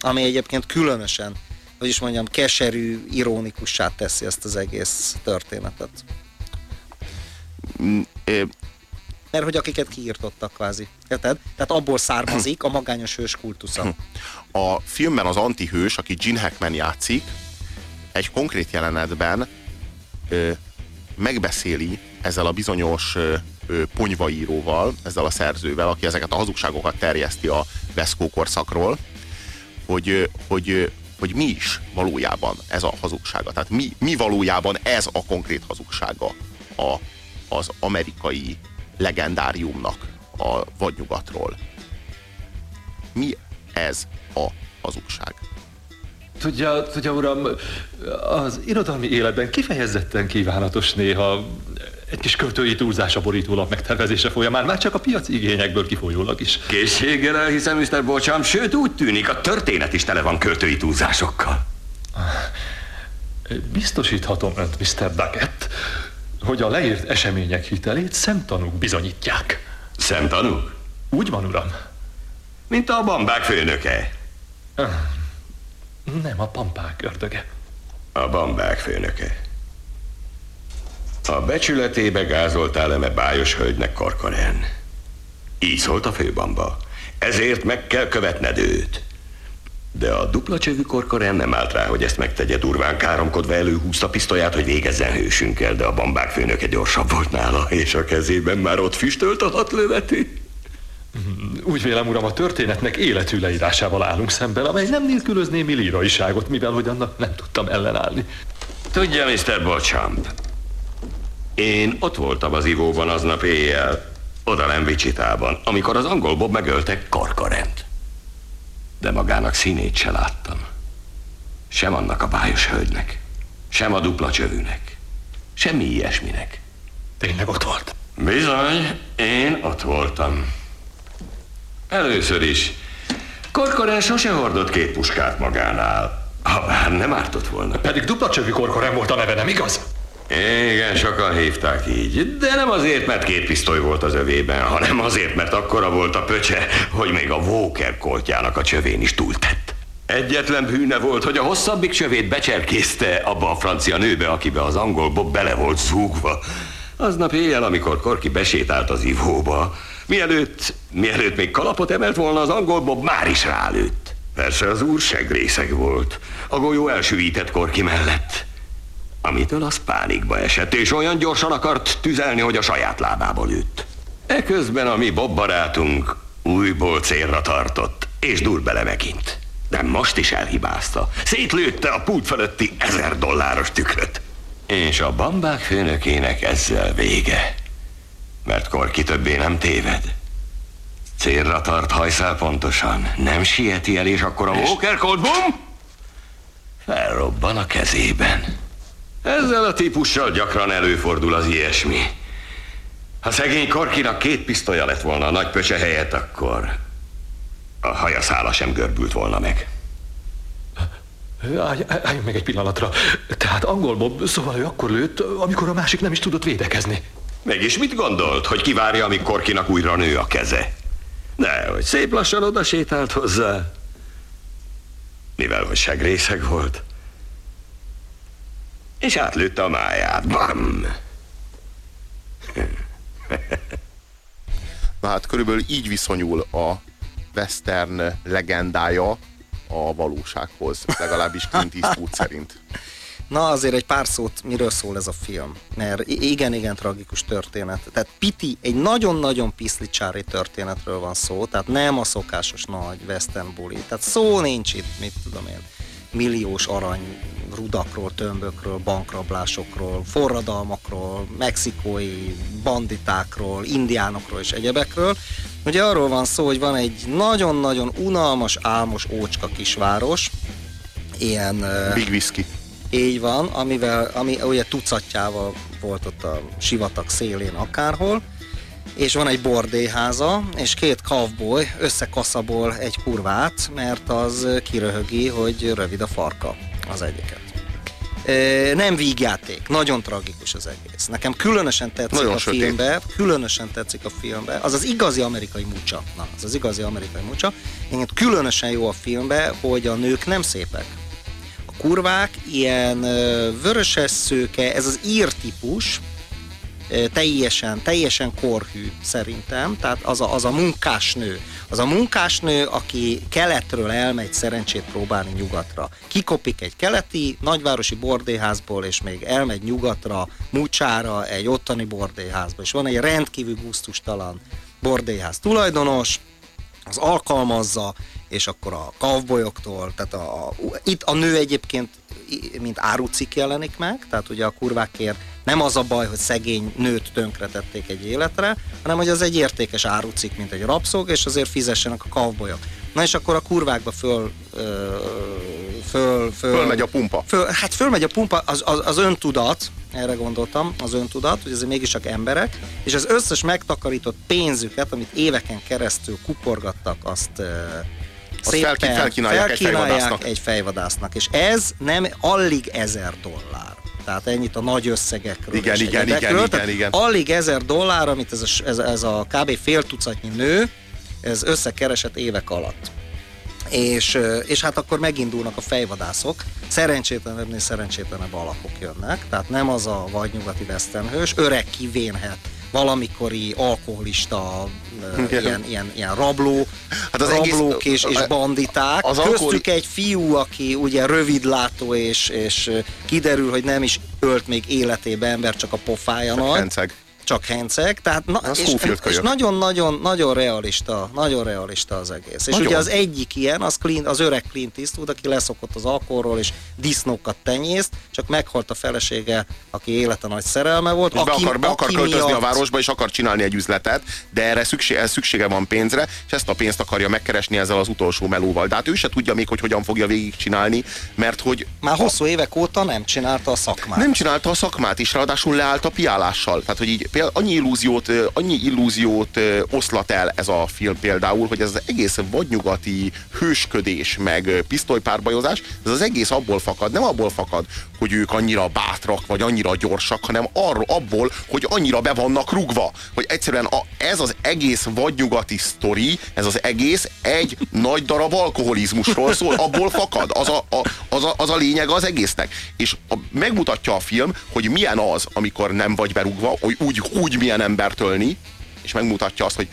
Ami egyébként különösen, hogy is mondjam, keserű, ironikussá teszi ezt az egész történetet. mm, Mert hogy akiket kiirtottak kvázi. Érted? Tehát abból származik a magányos hős kultusza. a filmben az antihős, aki Gene Hackman játszik, egy konkrét jelenetben ö, megbeszéli ezzel a bizonyos ö, ö, ponyvaíróval, ezzel a szerzővel, aki ezeket a hazugságokat terjeszti a Veszkó korszakról, hogy, hogy, hogy mi is valójában ez a hazugsága. Tehát mi, mi valójában ez a konkrét hazugsága a, az amerikai legendáriumnak a vadnyugatról. Mi ez a hazugság? Tudja, tudja, uram, az irodalmi életben kifejezetten kívánatos néha egy kis költői túlzás a borítólap megtervezése folyamán, már csak a piaci igényekből kifolyólag is. Készséggel elhiszem, Mr. Bocsám, sőt úgy tűnik, a történet is tele van költői túlzásokkal. Biztosíthatom önt, Mr. Duckett, hogy a leírt események hitelét szemtanúk bizonyítják. Szemtanúk? Úgy van, uram. Mint a bambák főnöke. Nem, a pampák ördöge. A bambák főnöke. A becsületébe gázoltál eme bájos hölgynek Korkoren. Így szólt a főbamba. Ezért meg kell követned őt. De a dupla csövű Korkoren nem állt rá, hogy ezt megtegye durván káromkodva előhúzta pisztolyát, hogy végezzen hősünkkel, de a bambák főnöke gyorsabb volt nála, és a kezében már ott füstölt a hat lövetű. Úgy vélem, uram, a történetnek életű leírásával állunk szemben, amely nem nélkülözné mi líraiságot, mivel hogy annak nem tudtam ellenállni. Tudja, Mr. Bochamp, én ott voltam az ivóban aznap éjjel, oda nem Vicsitában, amikor az angol Bob megölte Karkarent. De magának színét se láttam. Sem annak a bájos hölgynek, sem a dupla csövűnek, semmi ilyesminek. Tényleg ott volt? Bizony, én ott voltam. Először is. Korkoren sose hordott két puskát magánál, ha bár nem ártott volna. Pedig dupla csövű korkorem volt a neve, nem igaz? Igen, sokan hívták így, de nem azért, mert két pisztoly volt az övében, hanem azért, mert akkora volt a pöcse, hogy még a Walker koltjának a csövén is túltett. Egyetlen bűne volt, hogy a hosszabbik csövét becserkészte abba a francia nőbe, akibe az angol Bob bele volt zúgva. Aznap éjjel, amikor Korki besétált az ivóba, mielőtt, mielőtt még kalapot emelt volna, az angol Bob már is rálőtt. Persze az úr segrészeg volt. A golyó elsüvített Korki mellett. Amitől az pánikba esett, és olyan gyorsan akart tüzelni, hogy a saját lábába lőtt. Eközben a mi Bob barátunk újból célra tartott, és dur bele megint. De most is elhibázta. Szétlőtte a pult fölötti ezer dolláros tükröt. És a bambák főnökének ezzel vége. Mert Korki többé nem téved. Célra tart hajszál pontosan. Nem sieti el, és akkor a Walker Cold Boom felrobban a kezében. Ezzel a típussal gyakran előfordul az ilyesmi. Ha szegény Korkinak két pisztolya lett volna a nagy pöcse helyett, akkor a hajaszála sem görbült volna meg. Állj, állj meg egy pillanatra. Tehát angol Bob, szóval ő akkor lőtt, amikor a másik nem is tudott védekezni. Mégis mit gondolt, hogy kivárja, amíg Korkinak újra nő a keze? De, hogy szép lassan oda sétált hozzá. Mivel, hogy segrészeg volt. És átlőtte a máját. Bam! Na hát körülbelül így viszonyul a western legendája a valósághoz, legalábbis Clint Eastwood szerint. Na azért egy pár szót, miről szól ez a film, mert igen-igen tragikus történet. Tehát Piti egy nagyon-nagyon piszlicsári történetről van szó, tehát nem a szokásos nagy western buli. Tehát szó nincs itt, mit tudom én, milliós arany rudakról, tömbökről, bankrablásokról, forradalmakról, mexikói banditákról, indiánokról és egyebekről. Ugye arról van szó, hogy van egy nagyon-nagyon unalmas, álmos ócska kisváros, ilyen... Big Whisky. Így van, amivel, ami ugye tucatjával volt ott a sivatag szélén akárhol, és van egy bordéháza, és két cowboy összekaszabol egy kurvát, mert az kiröhögi, hogy rövid a farka az egyiket. Nem vígjáték, nagyon tragikus az egész. Nekem különösen tetszik nagyon a sötét. filmbe, különösen tetszik a filmbe, az az igazi amerikai mucsa. Na, az az igazi amerikai mucsa. Engem különösen jó a filmbe, hogy a nők nem szépek. A kurvák ilyen vöröses szőke, ez az ír típus, teljesen, teljesen korhű szerintem, tehát az a, az a munkásnő, az a munkásnő, aki keletről elmegy szerencsét próbálni nyugatra. Kikopik egy keleti nagyvárosi bordéházból, és még elmegy nyugatra, Mucsára, egy ottani bordéházba, és van egy rendkívül gusztustalan bordéház tulajdonos, az alkalmazza, és akkor a kavbolyoktól, tehát a, itt a nő egyébként mint árucik jelenik meg, tehát ugye a kurvákért nem az a baj, hogy szegény nőt tönkretették egy életre, hanem hogy az egy értékes árucik, mint egy rabszolg, és azért fizessenek a kavbolyok. Na és akkor a kurvákba föl, föl, föl Fölmegy a pumpa. Föl, hát fölmegy a pumpa, az, az, az öntudat, erre gondoltam, az öntudat, hogy ezek mégiscsak emberek, és az összes megtakarított pénzüket, amit éveken keresztül kuporgattak, azt szépen fel, felkínálják, felkínálják egy fejvadásznak. egy fejvadásznak. És ez nem alig ezer dollár. Tehát ennyit a nagy összegekről. Igen, igen, igen, igen, igen, igen. Alig ezer dollár, amit ez a, ez, ez a kb. fél tucatnyi nő, ez összekeresett évek alatt. És, és hát akkor megindulnak a fejvadászok, szerencsétlenebbnél szerencsétlenebb alakok jönnek, tehát nem az a vadnyugati vesztenhős, öreg kivénhet valamikori alkoholista, ilyen, ilyen, ilyen rabló, hát az rablók egész, és, és banditák. Az Köztük alkohol... egy fiú, aki ugye rövidlátó, és, és kiderül, hogy nem is ölt még életében ember, csak a pofája csak nagy. Henceg csak henceg, tehát na, és, és nagyon-nagyon nagyon realista, nagyon realista az egész. Nagyon. És ugye az egyik ilyen, az, Clint, az öreg Clint Eastwood, aki leszokott az alkoholról, és disznókat tenyészt, csak meghalt a felesége, aki élete nagy szerelme volt. És aki, be akar, be akar költözni miatt... a városba, és akar csinálni egy üzletet, de erre szüksége, szüksége van pénzre, és ezt a pénzt akarja megkeresni ezzel az utolsó melóval. De hát ő se tudja még, hogy hogyan fogja végigcsinálni, mert hogy... Már hosszú évek óta nem csinálta a szakmát. Nem csinálta a szakmát, és ráadásul leállt a piálással. Tehát, hogy így például annyi illúziót, annyi illúziót oszlat el ez a film például, hogy ez az egész vadnyugati hősködés, meg pisztolypárbajozás, ez az egész abból fakad, nem abból fakad, hogy ők annyira bátrak, vagy annyira gyorsak, hanem arról, abból, hogy annyira be vannak rugva. Hogy egyszerűen a, ez az egész vadnyugati sztori, ez az egész egy nagy darab alkoholizmusról szól, abból fakad. Az a, a, az a, az a lényeg az egésznek. És a, megmutatja a film, hogy milyen az, amikor nem vagy berúgva, hogy úgy, úgy milyen embert ölni, és megmutatja azt, hogy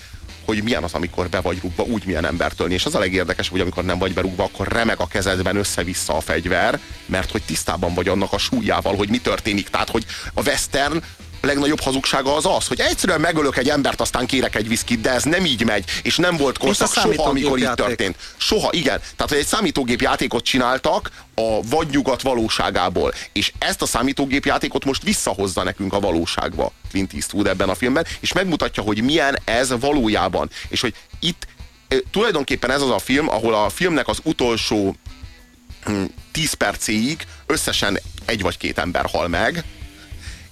hogy milyen az, amikor be vagy rúgva, úgy milyen embert ölni. És az a legérdekes, hogy amikor nem vagy berúgva, akkor remeg a kezedben össze-vissza a fegyver, mert hogy tisztában vagy annak a súlyával, hogy mi történik. Tehát, hogy a western legnagyobb hazugsága az az, hogy egyszerűen megölök egy embert, aztán kérek egy viszkit, de ez nem így megy, és nem volt korszak soha, amikor így történt. Soha, igen. Tehát, hogy egy számítógép játékot csináltak a vadnyugat valóságából, és ezt a számítógép játékot most visszahozza nekünk a valóságba Clint Eastwood ebben a filmben, és megmutatja, hogy milyen ez valójában, és hogy itt tulajdonképpen ez az a film, ahol a filmnek az utolsó 10 hm, percéig összesen egy vagy két ember hal meg,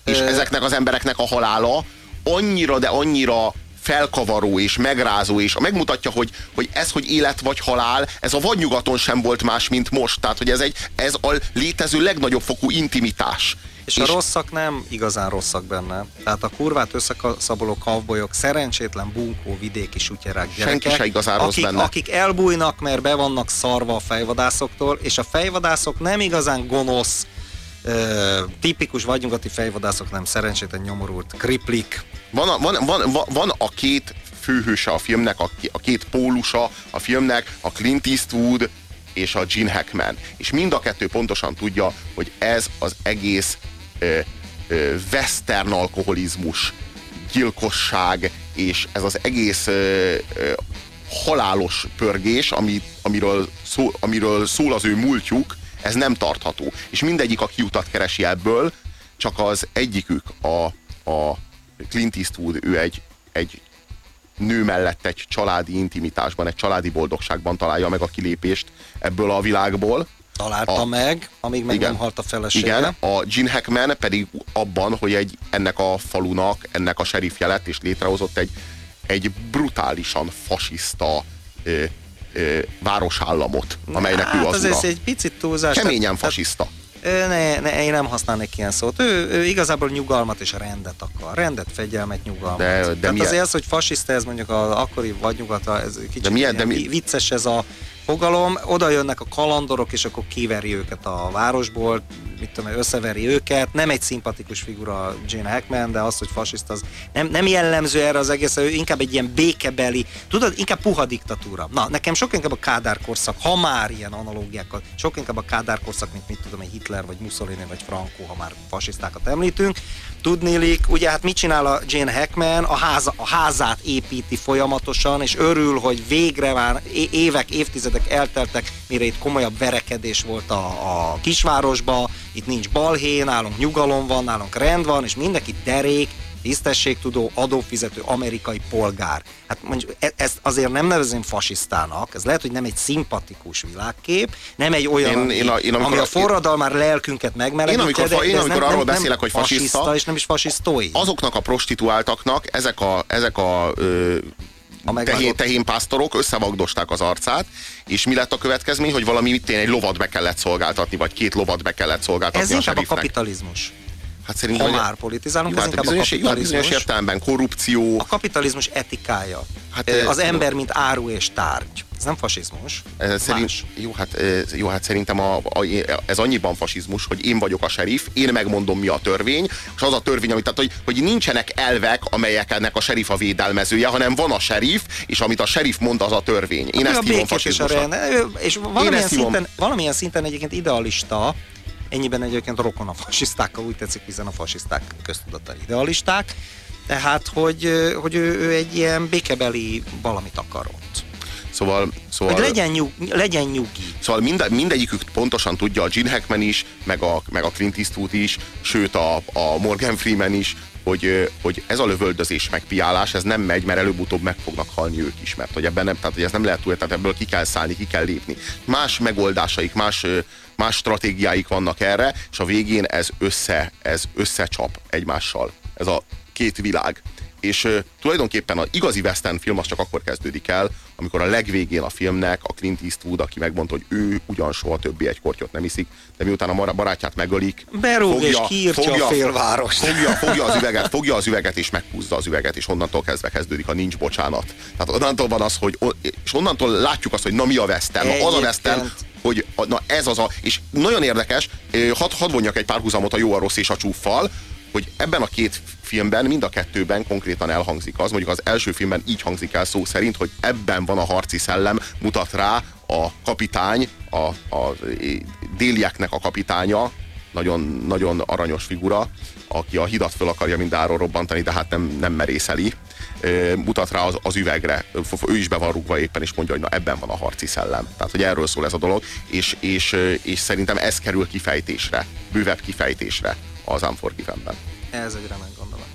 és ezeknek az embereknek a halála annyira, de annyira felkavaró és megrázó, és megmutatja, hogy, hogy ez, hogy élet vagy halál, ez a vadnyugaton sem volt más, mint most. Tehát, hogy ez, egy, ez a létező legnagyobb fokú intimitás. És, és a rosszak nem igazán rosszak benne. Tehát a kurvát összekaszaboló kavbolyok, szerencsétlen bunkó vidéki sutyerák gyerekek, Senki se igazán rossz akik, benne. akik elbújnak, mert be vannak szarva a fejvadászoktól, és a fejvadászok nem igazán gonosz, ö, tipikus vagynyugati fejvadászok, nem szerencsétlen nyomorult kriplik. Van a, van, van, van, van a két főhőse a filmnek, a, a két pólusa a filmnek, a Clint Eastwood és a Gene Hackman. És mind a kettő pontosan tudja, hogy ez az egész ö, ö, western alkoholizmus, gyilkosság, és ez az egész ö, ö, halálos pörgés, ami, amiről, szó, amiről szól az ő múltjuk, ez nem tartható. És mindegyik a kiutat keresi ebből, csak az egyikük, a, a Clint Eastwood, ő egy, egy nő mellett egy családi intimitásban, egy családi boldogságban találja meg a kilépést ebből a világból. Találta a, meg, amíg meg igen, nem halt a felesége. Igen, a Gene Hackman pedig abban, hogy egy, ennek a falunak, ennek a serifje lett, és létrehozott egy, egy brutálisan fasiszta ö, ö, városállamot, amelynek hát, ő az ez egy picit túlzás. Keményen fasiszta. Ne, ne, én nem használnék ilyen szót. Ő, ő igazából nyugalmat és rendet akar. Rendet, fegyelmet, nyugalmat. De, de Tehát milyen? azért az, hogy fasiszta, ez mondjuk az akkori vadnyugata, ez kicsit de milyen, de mi... vicces ez a fogalom, oda jönnek a kalandorok, és akkor kiveri őket a városból, mit tudom, összeveri őket. Nem egy szimpatikus figura Jane Hackman, de az, hogy fasiszt, az nem, nem jellemző erre az egész, ő inkább egy ilyen békebeli, tudod, inkább puha diktatúra. Na, nekem sok inkább a Kádár korszak, ha már ilyen analógiákat, sok inkább a Kádár korszak, mint mit tudom, egy Hitler, vagy Mussolini, vagy Franco, ha már fasisztákat említünk. Tudnélik, ugye hát mit csinál a Jane Hackman? A, háza, a házát építi folyamatosan, és örül, hogy végre már évek, évtizedek elteltek, mire itt komolyabb verekedés volt a, a kisvárosba, itt nincs balhé, nálunk nyugalom van, nálunk rend van, és mindenki derék, tisztességtudó, adófizető amerikai polgár. Hát mondjuk e- ezt azért nem nevezem fasisztának, ez lehet, hogy nem egy szimpatikus világkép, nem egy olyan, én, ami, én a, én amikor, ami a forradalmár lelkünket megmelegíti, én amikor, de, én amikor nem, arról nem, beszélek, nem hogy fasiszta, fasiszta, és nem is fasisztói. Azoknak a prostituáltaknak ezek a, ezek a ö, a tehén, tehénpásztorok összevagdosták az arcát, és mi lett a következmény, hogy valami mit egy lovat be kellett szolgáltatni, vagy két lovat be kellett szolgáltatni Ez a inkább a kapitalizmus. Hát szerintem, ha már politizálunk, jó, ez hát inkább bizonyos, a kapitalizmus. Bizonyos értelemben korrupció. A kapitalizmus etikája. Hát, az ez, ember, mint áru és tárgy. Ez nem fasizmus. Ez szerint, jó, hát, jó, hát szerintem a, a, ez annyiban fasizmus, hogy én vagyok a serif, én megmondom mi a törvény, és az a törvény, amit, tehát, hogy, hogy nincsenek elvek, amelyek ennek a serif a védelmezője, hanem van a serif, és amit a serif mond, az a törvény. Én hát, ezt hívom fasizmusnak. És valamilyen szinten, valamilyen szinten egyébként idealista, ennyiben egyébként rokon a fasisztákkal, úgy tetszik, hiszen a fasiszták köztudata idealisták, tehát, hogy, hogy ő, ő egy ilyen békebeli valamit akarott. Szóval, szóval hogy legyen, nyug, legyen nyugi. Szóval minde, mindegyikük pontosan tudja, a Gene Hackman is, meg a, meg a Clint Eastwood is, sőt a, a Morgan Freeman is, hogy, hogy ez a lövöldözés, meg piálás, ez nem megy, mert előbb-utóbb meg fognak halni ők is, mert hogy ebben nem, tehát hogy ez nem lehet túl, tehát ebből ki kell szállni, ki kell lépni. Más megoldásaik, más, más stratégiáik vannak erre, és a végén ez össze, ez összecsap egymással. Ez a két világ. És uh, tulajdonképpen az igazi western film az csak akkor kezdődik el, amikor a legvégén a filmnek a Clint Eastwood, aki megmondta, hogy ő ugyan soha többé egy kortyot nem iszik, de miután a barátját megölik, Berúg fogja, és kiírtja fogja, a félváros. Fogja, fogja, az üveget, fogja az üveget és meghúzza az üveget, és onnantól kezdve kezdődik a nincs bocsánat. Tehát onnantól van az, hogy és onnantól látjuk azt, hogy na mi a western. Na, az a western, hogy na ez az a, és nagyon érdekes, hadd had vonjak egy párhuzamot a jó, a rossz és a csúffal, hogy ebben a két filmben, mind a kettőben konkrétan elhangzik az, mondjuk az első filmben így hangzik el szó szerint, hogy ebben van a harci szellem, mutat rá a kapitány, a, a délieknek a kapitánya, nagyon, nagyon aranyos figura, aki a hidat föl akarja mindáról robbantani, de hát nem, nem merészeli. Mutat rá az, az üvegre, ő is be van rúgva éppen, és mondja, hogy na ebben van a harci szellem. Tehát, hogy erről szól ez a dolog, és, és, és szerintem ez kerül kifejtésre, bővebb kifejtésre az Unforgiven-ben. Ez egy remek gondolat.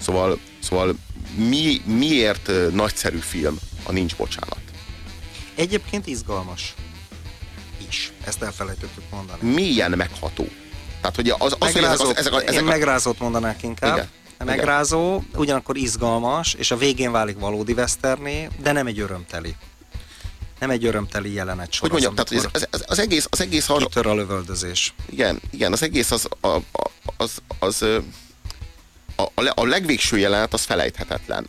Szóval, szóval mi, miért nagyszerű film a Nincs Bocsánat? Egyébként izgalmas is. Ezt elfelejtettük mondani. Milyen megható? Tehát, hogy az, az, Megrázót, hogy ezek, ezek, ezek, én megrázót mondanák inkább. Igen. Megrázó, ugyanakkor izgalmas, és a végén válik valódi weszterné, de nem egy örömteli. Nem egy örömteli jelenet sor. Hogy mondjam, tehát az, az, az, egész, az egész arra... Kitör a lövöldözés. Igen, igen, az egész az, a, a, az, az a, a, a legvégső jelenet az felejthetetlen.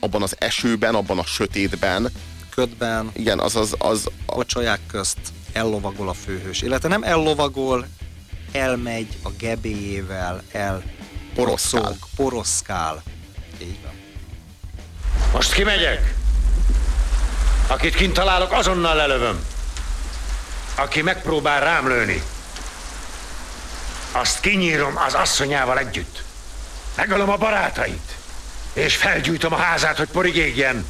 Abban az esőben, abban a sötétben, ködben, igen, az az... az a pocsolyák közt ellovagol a főhős. Illetve nem ellovagol, elmegy a gebéjével, el poroszkál. poroszkál. Így van. Most kimegyek. Akit kint találok, azonnal lelövöm. Aki megpróbál rám lőni, azt kinyírom az asszonyával együtt. Megalom a barátait, és felgyújtom a házát, hogy porig égjen.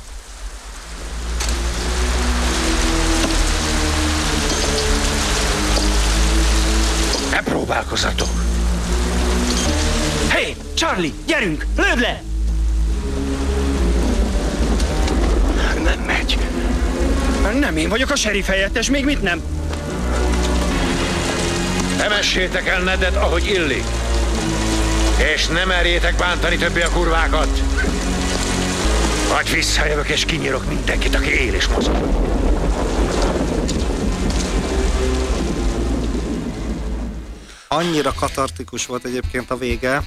Ne próbálkozatok! Hé, hey, Charlie, gyerünk, lőd le! Nem megy. Nem én vagyok a serif helyettes, még mit nem? Temessétek el Nedet, ahogy illik. És ne merjétek bántani többé a kurvákat. Vagy visszajövök és kinyírok mindenkit, aki él és mozog. Annyira katartikus volt egyébként a vége,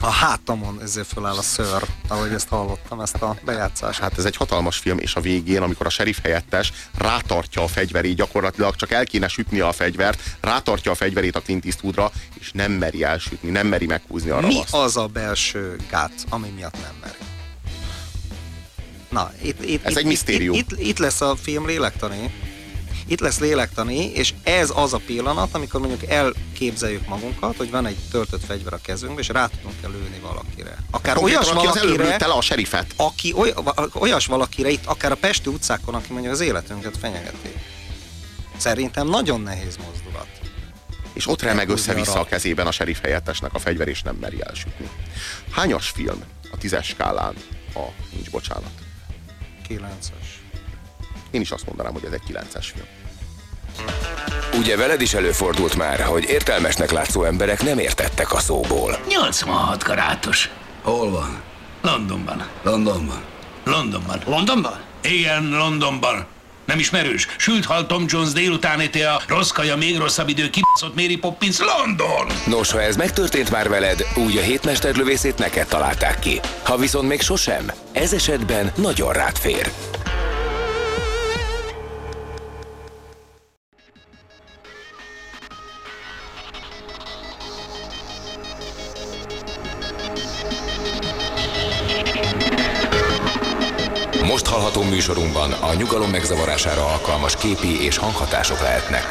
a hátamon ezért föláll a ször, ahogy ezt hallottam, ezt a bejátszást. Hát ez egy hatalmas film, és a végén, amikor a sheriff helyettes rátartja a fegyverét, gyakorlatilag csak el kéne sütni a fegyvert, rátartja a fegyverét a Clint Eastwoodra, és nem meri elsütni, nem meri meghúzni a Mi az a belső gát, ami miatt nem meri? Na, itt, itt, ez itt, egy misztérium. Itt, itt, itt lesz a film lélektani, itt lesz lélektani, és ez az a pillanat, amikor mondjuk elképzeljük magunkat, hogy van egy töltött fegyver a kezünkben, és rá tudunk kell lőni valakire. Akár olyas aki valakire, az a serifet. Aki oly, olyas valakire itt, akár a Pesti utcákon, aki mondja az életünket fenyegeti. Szerintem nagyon nehéz mozdulat. És ott remeg össze-vissza a kezében a serif helyettesnek a fegyver, és nem meri elsütni. Hányas film a tízes skálán a Nincs Bocsánat? Kilences. Én is azt mondanám, hogy ez egy 9-es film. Ugye veled is előfordult már, hogy értelmesnek látszó emberek nem értettek a szóból. 86 karátos. Hol van? Londonban. Londonban? Londonban. Londonban? Igen, Londonban. Nem ismerős? Sült hal Tom Jones délután éte a rossz kaja, még rosszabb idő, kibaszott Mary Poppins, London! Nos, ha ez megtörtént már veled, úgy a hétmesterlövészét neked találták ki. Ha viszont még sosem, ez esetben nagyon rád fér. Hallható műsorunkban a nyugalom megzavarására alkalmas képi és hanghatások lehetnek.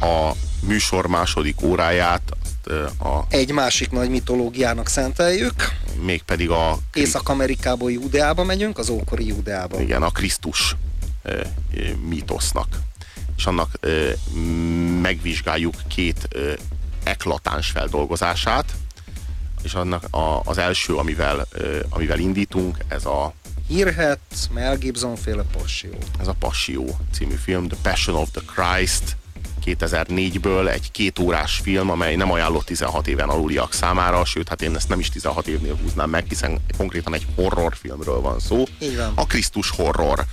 A műsor második óráját a... Egy másik nagy mitológiának szenteljük. Mégpedig a... Észak-Amerikából Júdeába megyünk, az ókori Júdeába. Igen, a Krisztus e, e, mítosznak. És annak megvizsgáljuk két eklatáns feldolgozását, és annak a, az első, amivel, amivel indítunk, ez a hírhet Mel Gibson féle Passió. Ez a Passió című film, The Passion of the Christ 2004-ből egy két órás film, amely nem ajánlott 16 éven aluliak számára, sőt, hát én ezt nem is 16 évnél húznám meg, hiszen konkrétan egy horrorfilmről van szó. Van. A Krisztus horror.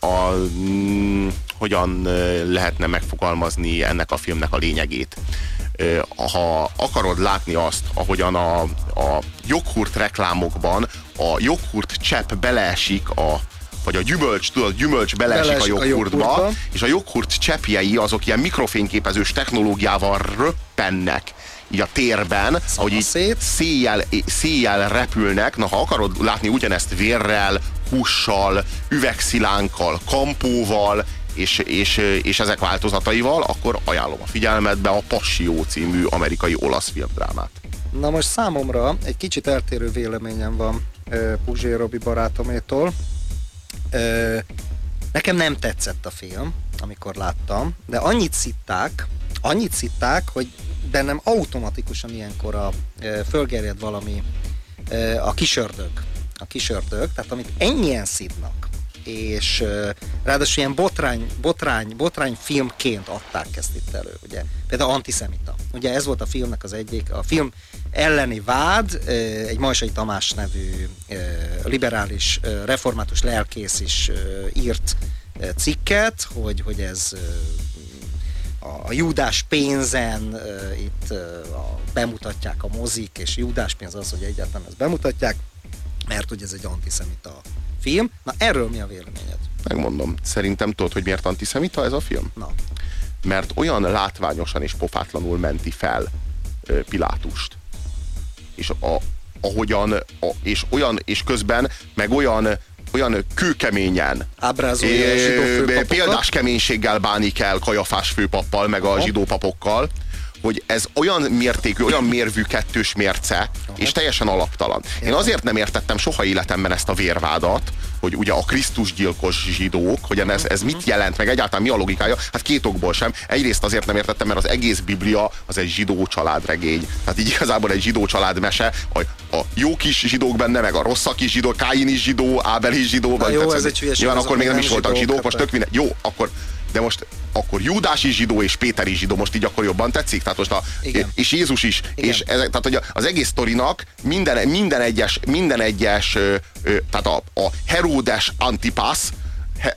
A, mm, hogyan lehetne megfogalmazni ennek a filmnek a lényegét? ha akarod látni azt, ahogyan a, a joghurt reklámokban a joghurt csepp beleesik a vagy a gyümölcs, tudod, gyümölcs beleesik beleesik a joghurtba, a joghurtba, és a joghurt cseppjei azok ilyen mikrofényképezős technológiával röppennek így a térben, hogy így széjjel, széjjel repülnek, na ha akarod látni ugyanezt vérrel, hússal, üvegszilánkkal, kampóval, és, és, és ezek változataival, akkor ajánlom a figyelmetbe a Passió című amerikai olasz filmdrámát. Na most számomra egy kicsit eltérő véleményem van Puzsé Robi barátométól. Nekem nem tetszett a film, amikor láttam, de annyit szitták, annyit szitták, hogy bennem automatikusan ilyenkor a, fölgerjed valami a kisördög. A kisördög, tehát amit ennyien szidnak, és ráadásul ilyen botrány, botrány, botrány filmként adták ezt itt elő, ugye. Például antiszemita. Ugye ez volt a filmnek az egyik, a film elleni vád, egy Majsai Tamás nevű liberális, református lelkész is írt cikket, hogy, hogy ez a, Júdás pénzen itt bemutatják a mozik, és Júdás pénz az, hogy egyáltalán ezt bemutatják, mert ugye ez egy antiszemita film. Na erről mi a véleményed? Megmondom. Szerintem tudod, hogy miért antiszemita ez a film? Na. Mert olyan látványosan és pofátlanul menti fel Pilátust. És a, ahogyan, a, és olyan, és közben meg olyan olyan kőkeményen Ábrázolja a zsidó példás keménységgel bánik el Kajafás főpappal, meg a zsidó papokkal, hogy ez olyan mértékű, olyan mérvű kettős mérce, és teljesen alaptalan. Én azért nem értettem soha életemben ezt a vérvádat, hogy ugye a Krisztus gyilkos zsidók, hogy ez, ez mit jelent, meg egyáltalán mi a logikája, hát két okból sem. Egyrészt azért nem értettem, mert az egész Biblia az egy zsidó családregény. Tehát így igazából egy zsidó családmese, a, a jó kis zsidók benne, meg a rosszak is zsidó, Káin is zsidó, Ábel is zsidó. Na jó, ez egy hülyeség, Nyilván azok akkor még nem is voltak zsidók, most tök minden. Jó, akkor de most akkor Júdás is zsidó, és Péter is zsidó, most így akkor jobban tetszik? Tehát most a, Igen. és Jézus is. Igen. És ezek, tehát hogy az egész sztorinak minden, minden egyes, minden egyes tehát a, a Heródes Antipasz,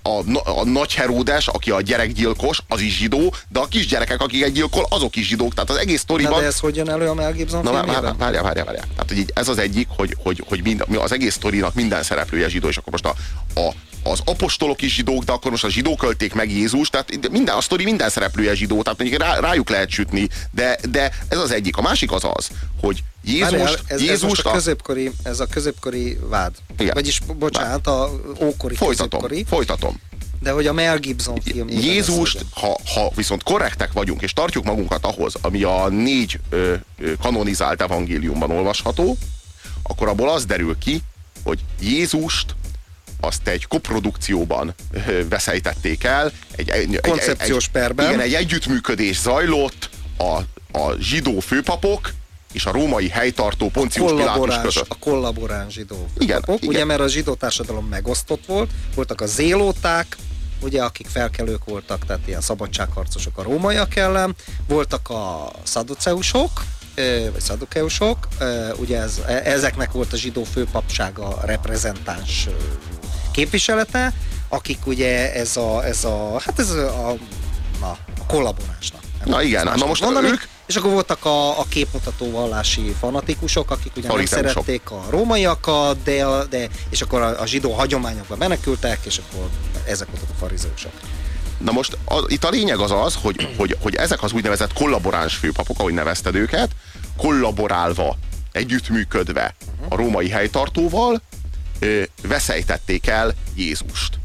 a, a nagy Heródes, aki a gyerekgyilkos, az is zsidó, de a kisgyerekek, akik egy gyilkol, azok is zsidók. Tehát az egész Na sztoriban... de ez hogy jön elő a Mel Gibson Na, vár- filmjében? vár- várjál, várjál, várjál. Tehát, hogy így ez az egyik, hogy, hogy, hogy mind, az egész sztorinak minden szereplője zsidó, és akkor most a, a, az apostolok is zsidók, de akkor most a zsidók ölték meg Jézus, tehát minden, a sztori minden szereplője zsidó, tehát mondjuk rá, rájuk lehet sütni, de, de ez az egyik. A másik az az, hogy Jézus, Várjál, ez, Jézus ez a középkori, ez a középkori vád. Igen. Vagyis, bocsánat, a ókori folytatom, középkori. folytatom. De hogy a Mel Gibson filmjében Jézust, ha, ha viszont korrektek vagyunk, és tartjuk magunkat ahhoz, ami a négy ö, ö, kanonizált evangéliumban olvasható, akkor abból az derül ki, hogy Jézust azt egy koprodukcióban veszejtették el. Egy, egy, Koncepciós egy, perben. Igen, egy együttműködés zajlott a, a zsidó főpapok és a római helytartó Poncius Pilátus között. a kollaboráns zsidó. Igen, papok, igen. Ugye, mert a zsidó társadalom megosztott volt, voltak a zélóták, ugye, akik felkelők voltak, tehát ilyen szabadságharcosok a rómaiak ellen, voltak a szaduceusok, vagy szadukeusok, ugye ez, e- ezeknek volt a zsidó főpapsága reprezentáns képviselete, akik ugye ez a, ez a hát ez a, na, a kollaboránsnak. Na igen, Másnak na most mondani. ők- És akkor voltak a, a képmutató vallási fanatikusok, akik ugye nem szerették a rómaiakat, de, a, de és akkor a, a zsidó hagyományokba menekültek, és akkor ezek voltak a farizeusok. Na most a, itt a lényeg az az, hogy, hogy, hogy ezek az úgynevezett kollaboráns főpapok, ahogy nevezted őket, kollaborálva, együttműködve a római helytartóval, ö, veszejtették el Jézust.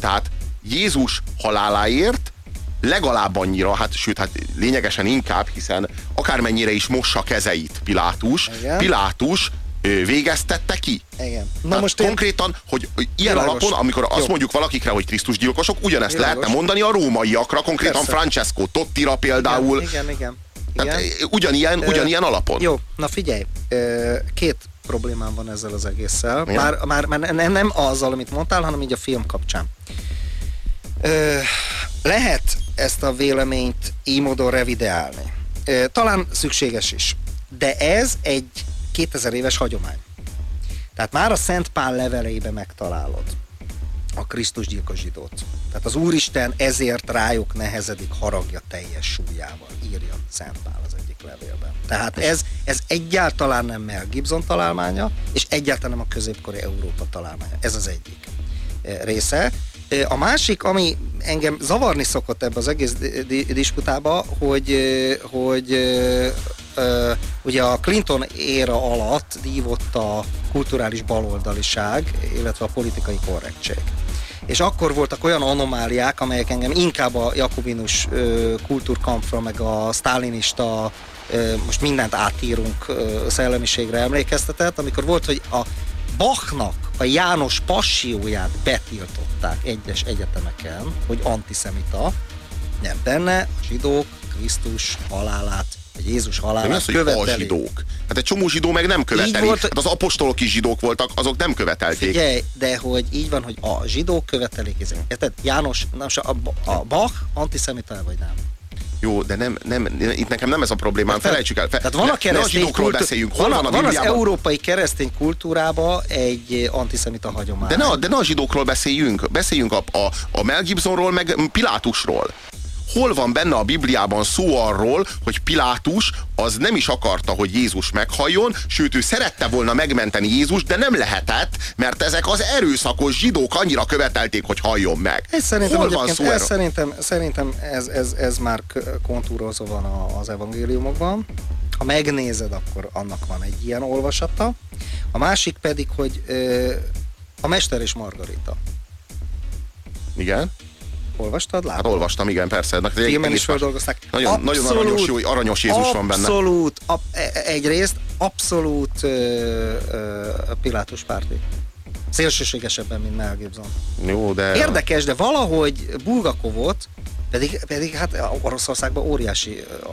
Tehát Jézus haláláért legalább annyira, hát sőt, hát lényegesen inkább, hiszen akármennyire is mossa kezeit Pilátus, Igen. Pilátus ö, végeztette ki. Igen. Na Tehát most én, konkrétan, hogy ilyen Világos. alapon, amikor azt Jó. mondjuk valakikre, hogy Krisztus gyilkosok, ugyanezt Világos. lehetne mondani a rómaiakra, konkrétan Persze. Francesco Tottira például. igen, igen, igen. Tehát igen. eh, ugyanilyen, Ö, ugyanilyen alapon. Jó, na figyelj, ö, két problémám van ezzel az egésszel. Igen. Már, már, már nem, nem azzal, amit mondtál, hanem így a film kapcsán. Ö, lehet ezt a véleményt így módon revideálni. Ö, talán szükséges is. De ez egy 2000 éves hagyomány. Tehát már a Szent Pál leveleibe megtalálod a Krisztus gyilkos. Tehát az Úristen ezért rájuk nehezedik haragja teljes súlyával, írja Szent Pál az egyik levélben. Tehát ez, ez egyáltalán nem Mel Gibson találmánya, és egyáltalán nem a középkori Európa találmánya. Ez az egyik eh, része. Eh, A másik, ami engem zavarni szokott ebbe az egész di- di- disputába, hogy, eh, hogy ugye a Clinton éra alatt dívott a kulturális baloldaliság, illetve a politikai korrektség. És akkor voltak olyan anomáliák, amelyek engem inkább a jakobinus ö, kultúrkampra, meg a sztálinista most mindent átírunk szellemiségre emlékeztetett, amikor volt, hogy a Bachnak a János passióját betiltották egyes egyetemeken, hogy antiszemita, nem benne a zsidók Krisztus halálát, vagy Jézus halálát mi az, hogy a követeli. zsidók? Hát egy csomó zsidó meg nem követeli. volt, hát az apostolok is zsidók voltak, azok nem követelték. Figyelj, de hogy így van, hogy a zsidók követelik. Érted? János, nem, a, a Bach antiszemita vagy nem? Jó, de nem, nem, itt nekem nem ez a problémám, felejtsük el. Fe, Tehát van a ne- ne a keresztény zsidókról kultú- beszéljünk, hol van, van, a, a van az európai keresztény kultúrában egy antiszemita hagyomány. De ne, de ne a zsidókról beszéljünk, beszéljünk a, a, a Mel Gibsonról, meg Pilátusról. Hol van benne a Bibliában szó arról, hogy Pilátus az nem is akarta, hogy Jézus meghalljon, sőt ő szerette volna megmenteni Jézus, de nem lehetett, mert ezek az erőszakos zsidók annyira követelték, hogy halljon meg. Ez szerintem, Hol van szó ez erről? szerintem, szerintem ez, ez, ez már k- kontúrozva van az evangéliumokban. Ha megnézed, akkor annak van egy ilyen olvasata. A másik pedig, hogy a Mester és Margarita. Igen? Olvastad? Látod? Hát olvastam, igen, persze. Na, Filmen is feldolgozták. Nagyon, nagyon aranyos, jó, aranyos Jézus van benne. Abszolút, ab, e- egyrészt abszolút ö, ö, Pilátus párti. Szélsőségesebben, mint Mel Gibson. Jó, de... Érdekes, de valahogy Bulgakovot, pedig, pedig hát Oroszországban óriási ö,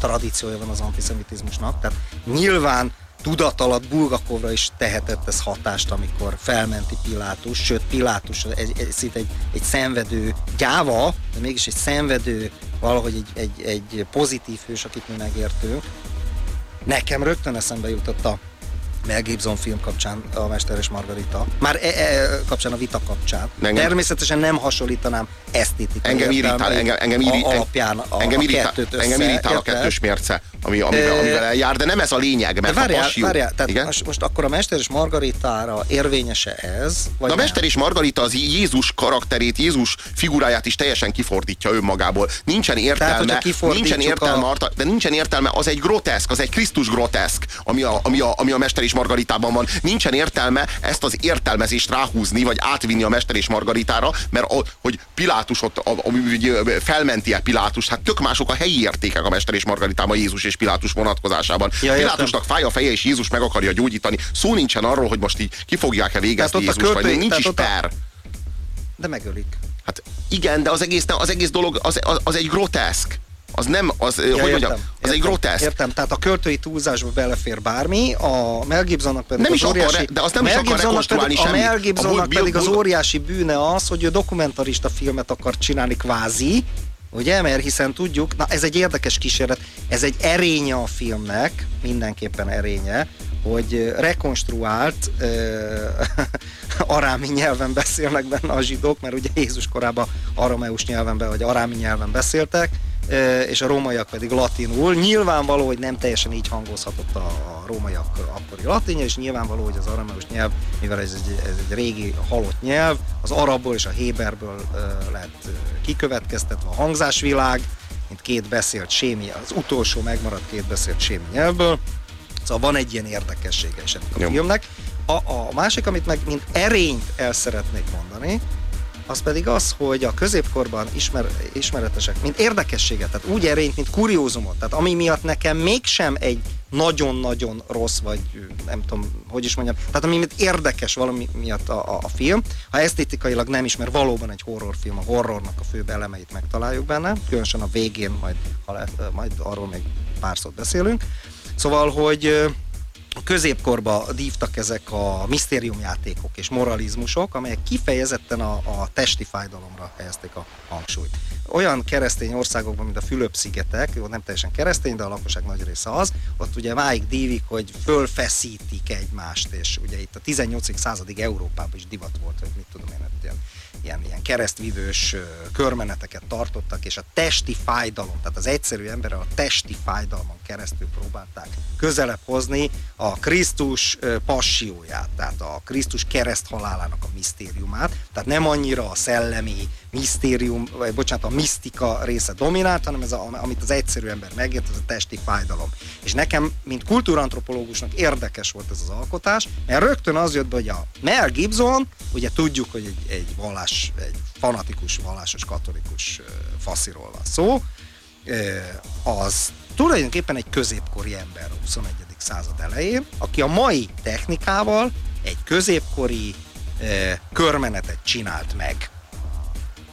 tradíciója van az antiszemitizmusnak, tehát nyilván tudat alatt Bulgakovra is tehetett ez hatást, amikor felmenti Pilátus, sőt Pilátus egy, egy, szinte egy, egy szenvedő gyáva, de mégis egy szenvedő, valahogy egy, egy, egy pozitív hős, akit mi megértünk. Nekem rögtön eszembe jutott a Mel Gibson film kapcsán a Mester és Margarita. Már e, e, kapcsán, a vita kapcsán. Engem- Természetesen nem hasonlítanám esztétikai Engem értelmei engem, engem, a- irri, alapján a, engem, a irritál, kettőt össze, engem irritál a kettős mérce, ami, amivel, amivel eljár, de nem ez a lényeg, mert a várjál, passió. várjál, tehát Igen? most, most akkor a Mester és Margaritára érvényese ez? Vagy De a nem? Mester és Margarita az Jézus karakterét, Jézus figuráját is teljesen kifordítja önmagából. Nincsen értelme, kifordítjuk nincsen értelme, a- de nincsen értelme, az egy groteszk, az egy Krisztus groteszk, ami a, ami, a, ami a Mester és Margaritában van. Nincsen értelme ezt az értelmezést ráhúzni, vagy átvinni a Mester és Margaritára, mert a, hogy Pilátus ott, a, a, felmenti-e Pilátus, hát tök mások a helyi értékek a Mester és Margaritában Jézus és Pilátus vonatkozásában. Ja, értem. Pilátusnak fáj a feje, és Jézus meg akarja gyógyítani. Szó nincsen arról, hogy most így ki fogják-e végezni Jézus, vagy költői- nincs is a- per. De megölik. Hát igen, de az egész, az egész dolog az, az, az egy groteszk. Az nem, az, ja, hogy mondjam, az egy groteszk. Értem, tehát a költői túlzásba belefér bármi, a Mel Gibsonnak pedig Nem az is akar óriási, re- de azt nem is Mel akar Gibsonnak rekonstruálni pedig, semmit. A Mel A Gibsonnak Bill- pedig az óriási bűne az, hogy ő dokumentarista filmet akar csinálni kvázi, ugye, mert hiszen tudjuk, na ez egy érdekes kísérlet, ez egy erénye a filmnek, mindenképpen erénye, hogy rekonstruált ö, arámi nyelven beszélnek benne a zsidók, mert ugye Jézus korában arameus nyelven, be- vagy arámi nyelven beszéltek, és a rómaiak pedig latinul. Nyilvánvaló, hogy nem teljesen így hangozhatott a, a rómaiak akkori latinja, és nyilvánvaló, hogy az arameus nyelv, mivel ez egy, ez egy régi halott nyelv, az arabból és a héberből lett kikövetkeztetve a hangzásvilág, mint két beszélt sémi, az utolsó megmaradt két beszélt sémi nyelvből. Szóval van egy ilyen érdekessége is ennek a Jó. filmnek. A, a másik, amit meg mint erényt el szeretnék mondani, az pedig az, hogy a középkorban ismer, ismeretesek, mint érdekességet, tehát úgy erényt, mint kuriózumot, tehát ami miatt nekem mégsem egy nagyon-nagyon rossz, vagy nem tudom, hogy is mondjam, tehát ami miatt érdekes valami miatt a, a, a film, ha esztétikailag nem is, mert valóban egy horrorfilm, a horrornak a főbb elemeit megtaláljuk benne, különösen a végén, majd, ha lehet, majd arról még pár szót beszélünk. Szóval, hogy a középkorba dívtak ezek a misztériumjátékok és moralizmusok, amelyek kifejezetten a, a testi fájdalomra helyezték a hangsúlyt. Olyan keresztény országokban, mint a Fülöp-szigetek, jó, nem teljesen keresztény, de a lakosság nagy része az, ott ugye máig dívik, hogy fölfeszítik egymást, és ugye itt a 18. századig Európában is divat volt, hogy mit tudom én, hát ilyen ilyen, ilyen keresztvívős körmeneteket tartottak, és a testi fájdalom, tehát az egyszerű emberrel a testi fájdalmon keresztül próbálták közelebb hozni a Krisztus passióját, tehát a Krisztus kereszt halálának a misztériumát, tehát nem annyira a szellemi misztérium, vagy bocsánat, a misztika része dominált, hanem ez a, amit az egyszerű ember megért, az a testi fájdalom. És nekem, mint kultúrantropológusnak érdekes volt ez az alkotás, mert rögtön az jött be, hogy a Mel Gibson, ugye tudjuk, hogy egy, egy vallás, egy fanatikus, vallásos, katolikus fasziról van szó, az tulajdonképpen egy középkori ember a 21. század elején, aki a mai technikával egy középkori körmenetet csinált meg.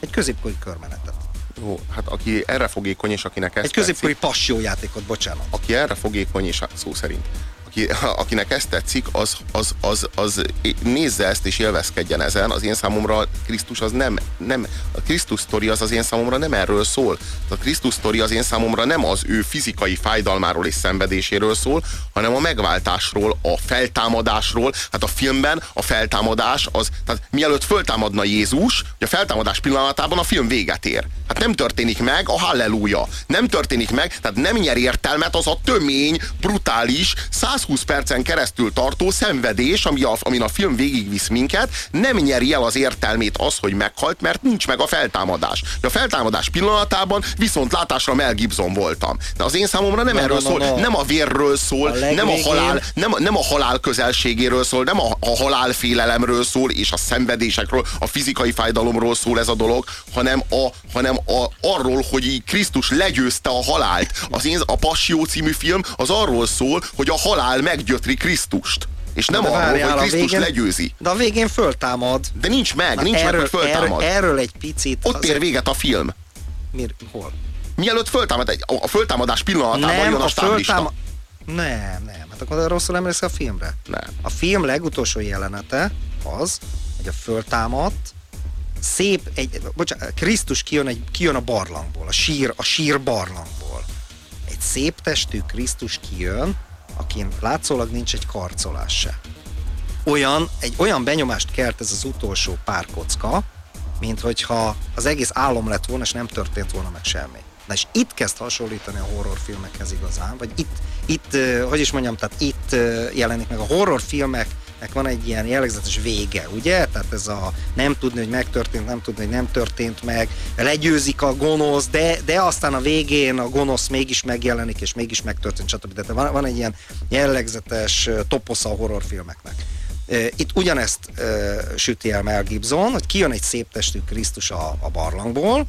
Egy középkori körmenetet. Jó, hát aki erre fogékony, és akinek ez Egy középkori passiójátékot, bocsánat. aki erre fogékony, és szó szerint, aki, akinek ez tetszik, az, az, az, az nézze ezt és élvezkedjen ezen. Az én számomra Krisztus az nem, nem a Krisztus sztori az az én számomra nem erről szól. A Krisztus sztori az én számomra nem az ő fizikai fájdalmáról és szenvedéséről szól, hanem a megváltásról, a feltámadásról. Hát a filmben a feltámadás az, tehát mielőtt föltámadna Jézus, hogy a feltámadás pillanatában a film véget ér. Hát nem történik meg a halleluja. Nem történik meg, tehát nem nyer értelmet az a tömény, brutális, 120 percen keresztül tartó szenvedés, ami a, amin a film végigvisz minket, nem nyeri el az értelmét az, hogy meghalt, mert nincs meg a feltámadás. De a feltámadás pillanatában viszont látásra Mel Gibson voltam. De az én számomra nem No, erről no, no, szól, no. nem a vérről szól, A nem a halál, nem, nem a halál közelségéről szól, nem a, a halálfélelemről szól, és a szenvedésekről, a fizikai fájdalomról szól ez a dolog, hanem, a, hanem a, arról, hogy így Krisztus legyőzte a halált. Az én, a Passió című film az arról szól, hogy a halál meggyötri Krisztust. És nem De arról, hogy Krisztus végén- legyőzi. De a végén föltámad. De nincs meg, Na, nincs meg, erről, hogy föltámad. Erről, erről egy picit... Ott ér véget a film. Mir, hol? Mielőtt föltámad, egy, a föltámadás pillanatában nem, jön a a föltámad... Nem, nem. Hát akkor rosszul emlékszel a filmre? Nem. A film legutolsó jelenete az, hogy a föltámadt, szép, egy, bocsánat, Krisztus kijön, egy, kijön a barlangból, a sír, a sír barlangból. Egy szép testű Krisztus kijön, akin látszólag nincs egy karcolás se. Olyan, egy olyan benyomást kelt ez az utolsó pár kocka, mint hogyha az egész álom lett volna, és nem történt volna meg semmi. Na és itt kezd hasonlítani a horrorfilmekhez igazán, vagy itt, itt hogy is mondjam, tehát itt jelenik meg a horrorfilmeknek van egy ilyen jellegzetes vége, ugye? Tehát ez a nem tudni, hogy megtörtént, nem tudni, hogy nem történt meg, legyőzik a gonosz, de, de aztán a végén a gonosz mégis megjelenik, és mégis megtörtént, stb. Tehát van, van egy ilyen jellegzetes toposza a horrorfilmeknek. Itt ugyanezt süti el Mel Gibson, hogy kijön egy szép testű Krisztus a, a barlangból,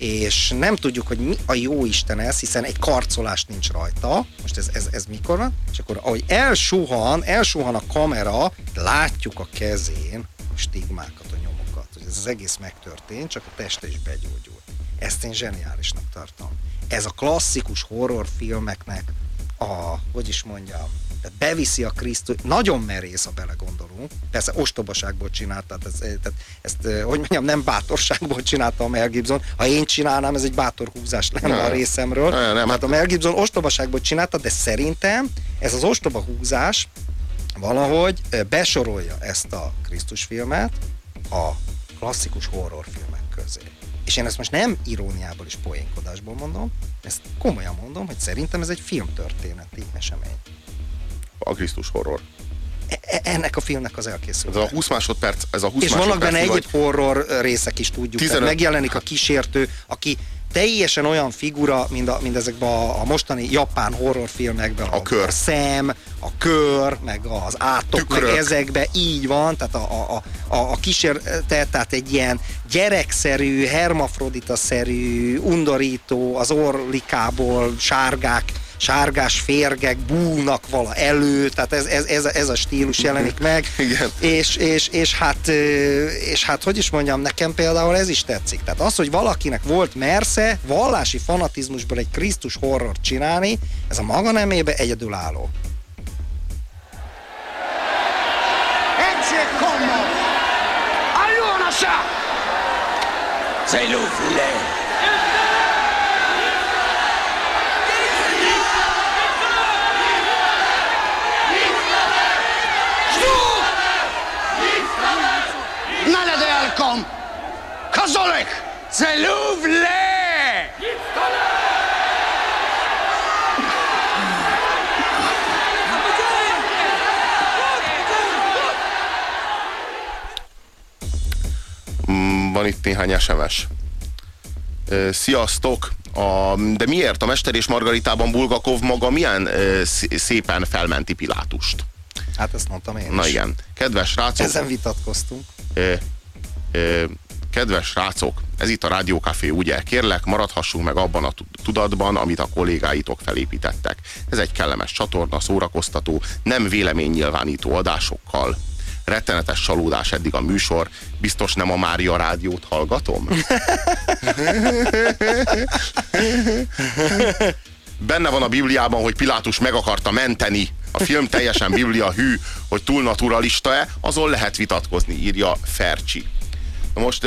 és nem tudjuk, hogy mi a jó Isten ez, hiszen egy karcolás nincs rajta. Most ez, ez, ez mikor van? És akkor ahogy elsuhan, elsuhan a kamera, látjuk a kezén a stigmákat, a nyomokat, hogy ez az egész megtörtént, csak a teste is begyógyul. Ezt én zseniálisnak tartom. Ez a klasszikus horrorfilmeknek a, hogy is mondjam, tehát beviszi a Krisztus, nagyon merész, ha belegondolunk. Persze ostobaságból csinált, tehát, ez, tehát ezt, eh, hogy mondjam, nem bátorságból csinálta a Mel Gibson. Ha én csinálnám, ez egy bátor húzás lenne Nem. a részemről. Nem, nem, hát a Mel Gibson ostobaságból csinálta, de szerintem ez az ostoba húzás valahogy eh, besorolja ezt a Krisztus filmet a klasszikus horrorfilmek közé. És én ezt most nem iróniából és poénkodásból mondom, ezt komolyan mondom, hogy szerintem ez egy filmtörténeti esemény. A Krisztus horror. E- ennek a filmnek az Ez elkészülte. a 20 másodperc, ez a 20 És vannak benne egyéb horror részek is tudjuk. Tehát 15 megjelenik a kísértő, aki teljesen olyan figura, mint, a, mint ezekben a, a mostani japán horrorfilmekben. A, kör. A szem, a kör, meg az átok, Tükrök. meg ezekben így van, tehát a, a, a, a kísérte, tehát egy ilyen gyerekszerű, hermafrodita-szerű, undorító, az orlikából sárgák, sárgás férgek búlnak vala elő, tehát ez, ez, ez, ez a stílus jelenik meg. Igen. És, és, és, hát, és hát, hogy is mondjam, nekem például ez is tetszik. Tehát az, hogy valakinek volt mersze vallási fanatizmusból egy Krisztus horror csinálni, ez a maga nemébe egyedülálló. Ecce como! Allora sa! Sei l'ouvrier. Kazolek! Zeluvle! Mm, Van itt néhány SMS. Sziasztok! A, de miért a Mester és Margaritában Bulgakov maga milyen ö, szé- szépen felmenti Pilátust? Hát ezt mondtam én Na is. igen. Kedves rácok, Ezen vitatkoztunk. ö, ö, kedves rácok, ez itt a Rádiókafé, ugye? Kérlek, maradhassunk meg abban a tudatban, amit a kollégáitok felépítettek. Ez egy kellemes csatorna, szórakoztató, nem véleménynyilvánító adásokkal. Rettenetes csalódás eddig a műsor. Biztos nem a Mária rádiót hallgatom? Benne van a Bibliában, hogy Pilátus meg akarta menteni. A film teljesen Biblia hű, hogy túl naturalista-e, azon lehet vitatkozni, írja Fercsi. Most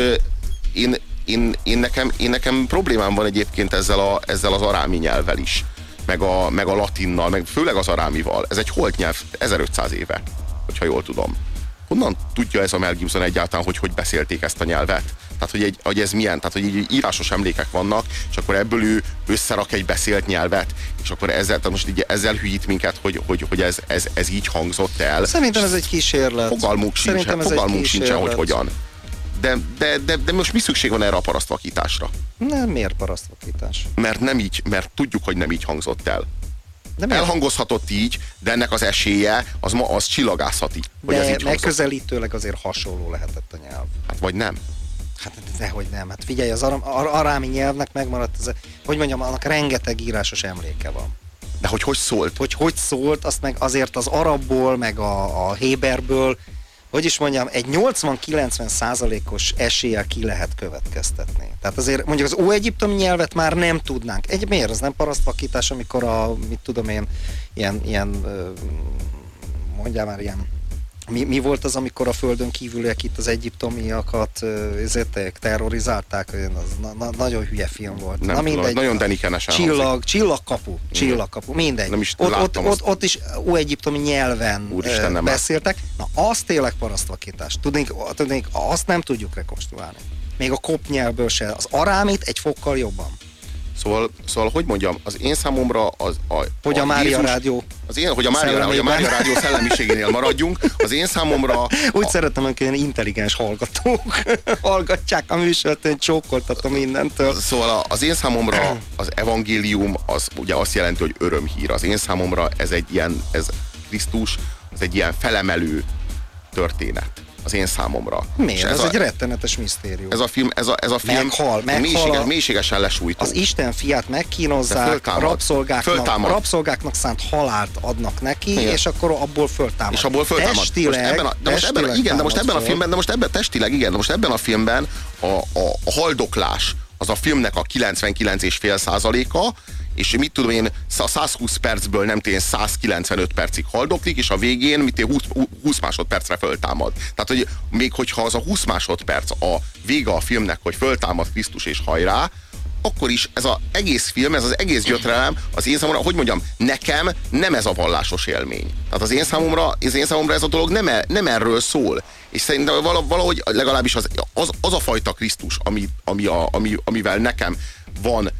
én, én, én, nekem, én nekem problémám van egyébként ezzel, a, ezzel az arámi nyelvvel is, meg a, meg a latinnal, meg főleg az arámival. Ez egy holt nyelv 1500 éve, hogyha jól tudom. Honnan tudja ez a Mel Gibson egyáltalán, hogy hogy beszélték ezt a nyelvet? Tehát, hogy, egy, hogy ez milyen? Tehát, hogy így írásos emlékek vannak, és akkor ebből ő összerak egy beszélt nyelvet, és akkor ezzel, tehát most így ezzel hülyít minket, hogy, hogy, hogy ez, ez, ez így hangzott el. Szerintem ez egy kísérlet. Fogalmunk sincsen, Szerintem egy fogalmunk sincsen, hogy hogyan. De, de, de, de most mi szükség van erre a parasztvakításra? Nem, miért parasztvakítás? Mert nem így, mert tudjuk, hogy nem így hangzott el. De miért? Elhangozhatott így, de ennek az esélye az ma az csillagászati, hogy ez De így hangzott. megközelítőleg azért hasonló lehetett a nyelv. Hát vagy nem. Hát dehogy nem. Hát figyelj, az aram, ar- arámi nyelvnek megmaradt, ez, hogy mondjam, annak rengeteg írásos emléke van. De hogy hogy szólt? Hogy hogy szólt, azt meg azért az arabból, meg a, a héberből, hogy is mondjam, egy 80-90 százalékos eséllyel ki lehet következtetni. Tehát azért mondjuk az óegyiptomi nyelvet már nem tudnánk. Egy miért? Az nem parasztvakítás, amikor a, mit tudom én, ilyen, ilyen mondjál már ilyen mi, mi volt az, amikor a földön kívüliek itt az egyiptomiakat ezért terrorizálták? Az na, na, nagyon hülye film volt. Nem na tudom, mindegy. nagyon denikenesen Csillag, csillagkapu, csillagkapu, mindegy. Nem is ott, ott, ott, ott is óegyiptomi nyelven Úristen, nem beszéltek. Na, az tényleg parasztvakítás. Tudnék, tudnék, azt nem tudjuk rekonstruálni. Még a kop nyelvből se. Az arámit egy fokkal jobban. Szóval, szóval, hogy mondjam, az én számomra az a, Hogy a Mária Jézus- Rádió az én, hogy a Mária, hogy a. Mária Rádió szellemiségénél maradjunk, az én számomra Úgy szeretem, amikor ilyen intelligens hallgatók hallgatják a műsort, én csókoltatom mindentől. Szóval a- az én számomra az evangélium az ugye azt jelenti, hogy örömhír. Az én számomra ez egy ilyen, ez Krisztus, ez egy ilyen felemelő történet. Az én számomra. És Miért? Ez, a, egy rettenetes misztérium. ez a film, ez a, ez a film Meghal, meghal mélységes, a- mélységesen lesújtó. Az Isten fiát megkínozzák, föltámad. rabszolgáknak, Föltámad. rabszolgáknak szánt halált adnak neki, Igen. és akkor abból föltámad. És abból föltámad. Testileg, most ebben a, de most ebben, igen, de most ebben a filmben, de most ebben testileg, igen, de most ebben a filmben a, a, a haldoklás az a filmnek a 99,5 százaléka, és mit tudom én, a 120 percből nem tény 195 percig haldoklik, és a végén mit én 20, 20 másodpercre föltámad. Tehát, hogy még hogyha az a 20 másodperc a vége a filmnek, hogy föltámad Krisztus és hajrá, akkor is ez az egész film, ez az egész gyötrelem, az én számomra, hogy mondjam, nekem nem ez a vallásos élmény. Tehát az én számomra, az én számomra ez a dolog nem, e, nem erről szól. És szerintem vala- valahogy legalábbis az, az, az a fajta Krisztus, ami, ami a, ami, amivel nekem van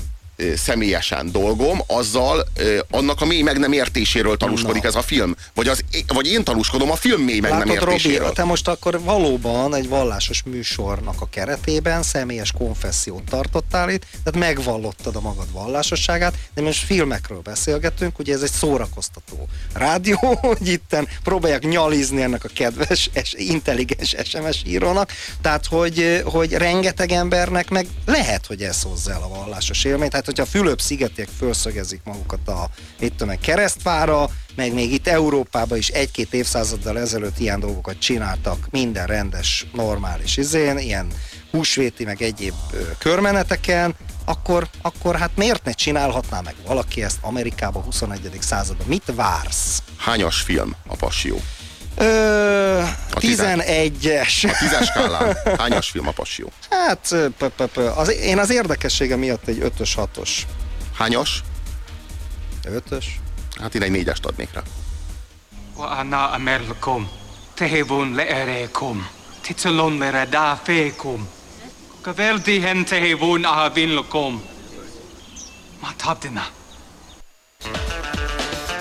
személyesen dolgom, azzal annak a mély meg nem értéséről tanúskodik Na. ez a film. Vagy, az, vagy én tanúskodom a film mély meg nem Látod, értéséről. Robi, te most akkor valóban egy vallásos műsornak a keretében személyes konfessziót tartottál itt, tehát megvallottad a magad vallásosságát, de most filmekről beszélgetünk, ugye ez egy szórakoztató rádió, hogy itten próbálják nyalizni ennek a kedves, es, intelligens SMS írónak, tehát hogy, hogy rengeteg embernek meg lehet, hogy ez hozza el a vallásos élményt, tehát hogyha a Fülöp-szigetiek fölszögezik magukat a, mit tudom, keresztvára, meg még itt Európában is egy-két évszázaddal ezelőtt ilyen dolgokat csináltak minden rendes, normális izén, ilyen húsvéti, meg egyéb körmeneteken, akkor, akkor hát miért ne csinálhatná meg valaki ezt Amerikában 21. században? Mit vársz? Hányas film a Passió? Ö, a 11-es. A 10-es skálán hányas film a passió? Hát, az, én az érdekessége miatt egy 5-ös, 6-os. Hányas? 5-ös. Hát én egy 4-est adnék rá. Anna a merlkom, tehevon leerekom, ticelon lere da fékom, kaveldihen tehevon a vinlokom, ma tabdina.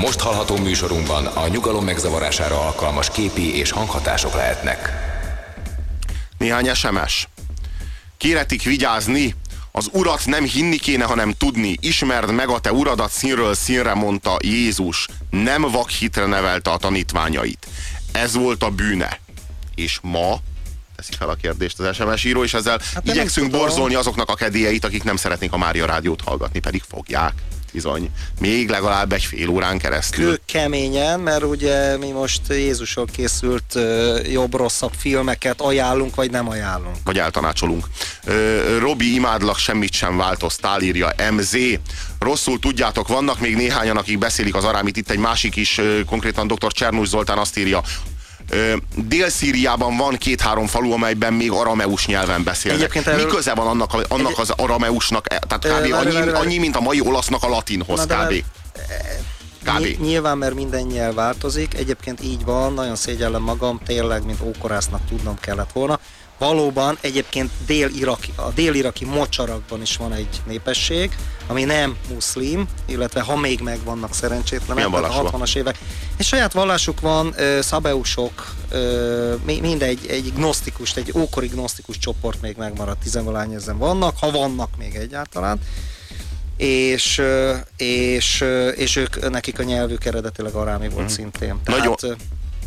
Most hallható műsorunkban a nyugalom megzavarására alkalmas képi és hanghatások lehetnek. Néhány SMS. Kéretik vigyázni, az urat nem hinni kéne, hanem tudni. Ismerd meg a te uradat színről színre, mondta Jézus. Nem vakhitre nevelte a tanítványait. Ez volt a bűne. És ma teszi fel a kérdést az SMS író, és ezzel hát igyekszünk borzolni azoknak a kedélyeit, akik nem szeretnék a Mária rádiót hallgatni, pedig fogják bizony. Még legalább egy fél órán keresztül. Kő keményen, mert ugye mi most Jézusról készült jobb-rosszabb filmeket ajánlunk, vagy nem ajánlunk. Vagy eltanácsolunk. Robi, imádlak, semmit sem változtál, írja MZ. Rosszul tudjátok, vannak még néhányan, akik beszélik az arámit. Itt egy másik is, konkrétan dr. Csernus Zoltán azt írja, Dél-Szíriában van két-három falu, amelyben még arameus nyelven beszélnek. erről... Mi köze van annak, annak az arameusnak? E, tehát kb. annyi, annyi, mint a mai olasznak a latinhoz, kb. Kb. Nyilván, mert minden nyelv változik, egyébként így van, nagyon szégyellem magam, tényleg, mint ókorásznak tudnom kellett volna. Valóban egyébként dél-iraki, a dél-iraki mocsarakban is van egy népesség, ami nem muszlim, illetve ha még megvannak szerencsétlenek, a 60-as évek. És saját vallásuk van, szabeusok, mindegy, egy gnosztikus, egy ókori gnosztikus csoport még megmaradt, tizenvalány ezen vannak, ha vannak még egyáltalán és, és, és ők, nekik a nyelvük eredetileg arámi volt hmm. szintén. Tehát, Nagyon,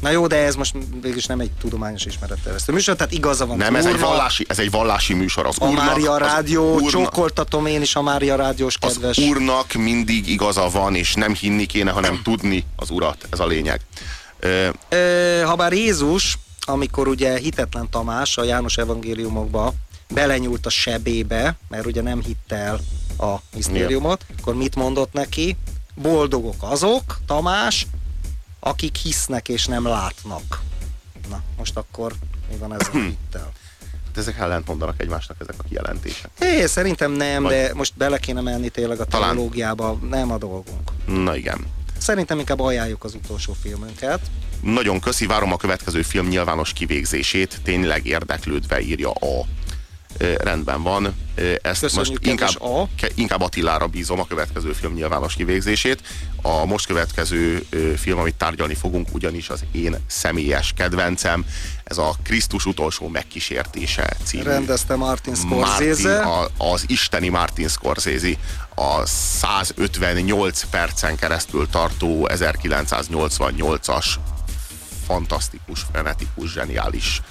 Na jó, de ez most végülis nem egy tudományos ismeretterjesztő műsor, tehát igaza van. Nem, ez egy, vallási, ez egy vallási műsor. Az a úrnak, Mária Rádió, úrnak, csókoltatom én is a Mária Rádiós kedves. Az úrnak mindig igaza van, és nem hinni kéne, hanem tudni az urat. Ez a lényeg. Ö, Ö, habár Jézus, amikor ugye hitetlen Tamás a János evangéliumokba belenyúlt a sebébe, mert ugye nem hitte el a misztériumot, Igen. akkor mit mondott neki? Boldogok azok, Tamás, akik hisznek és nem látnak. Na, most akkor mi van ezzel hm. hittel? Hát ezek ellent mondanak egymásnak ezek a kijelentések. É, szerintem nem, Vagy... de most bele kéne menni tényleg a teológiába, nem a dolgunk. Na igen. Szerintem inkább ajánljuk az utolsó filmünket. Nagyon köszi, várom a következő film nyilvános kivégzését, tényleg érdeklődve írja a rendben van. Ezt Köszönjük most inkább, a. inkább Attilára bízom a következő film nyilvános kivégzését. A most következő film, amit tárgyalni fogunk, ugyanis az én személyes kedvencem. Ez a Krisztus utolsó megkísértése című. Rendezte Martin Scorsese. Martin, a, az isteni Martin Scorsese a 158 percen keresztül tartó 1988-as fantasztikus, frenetikus, zseniális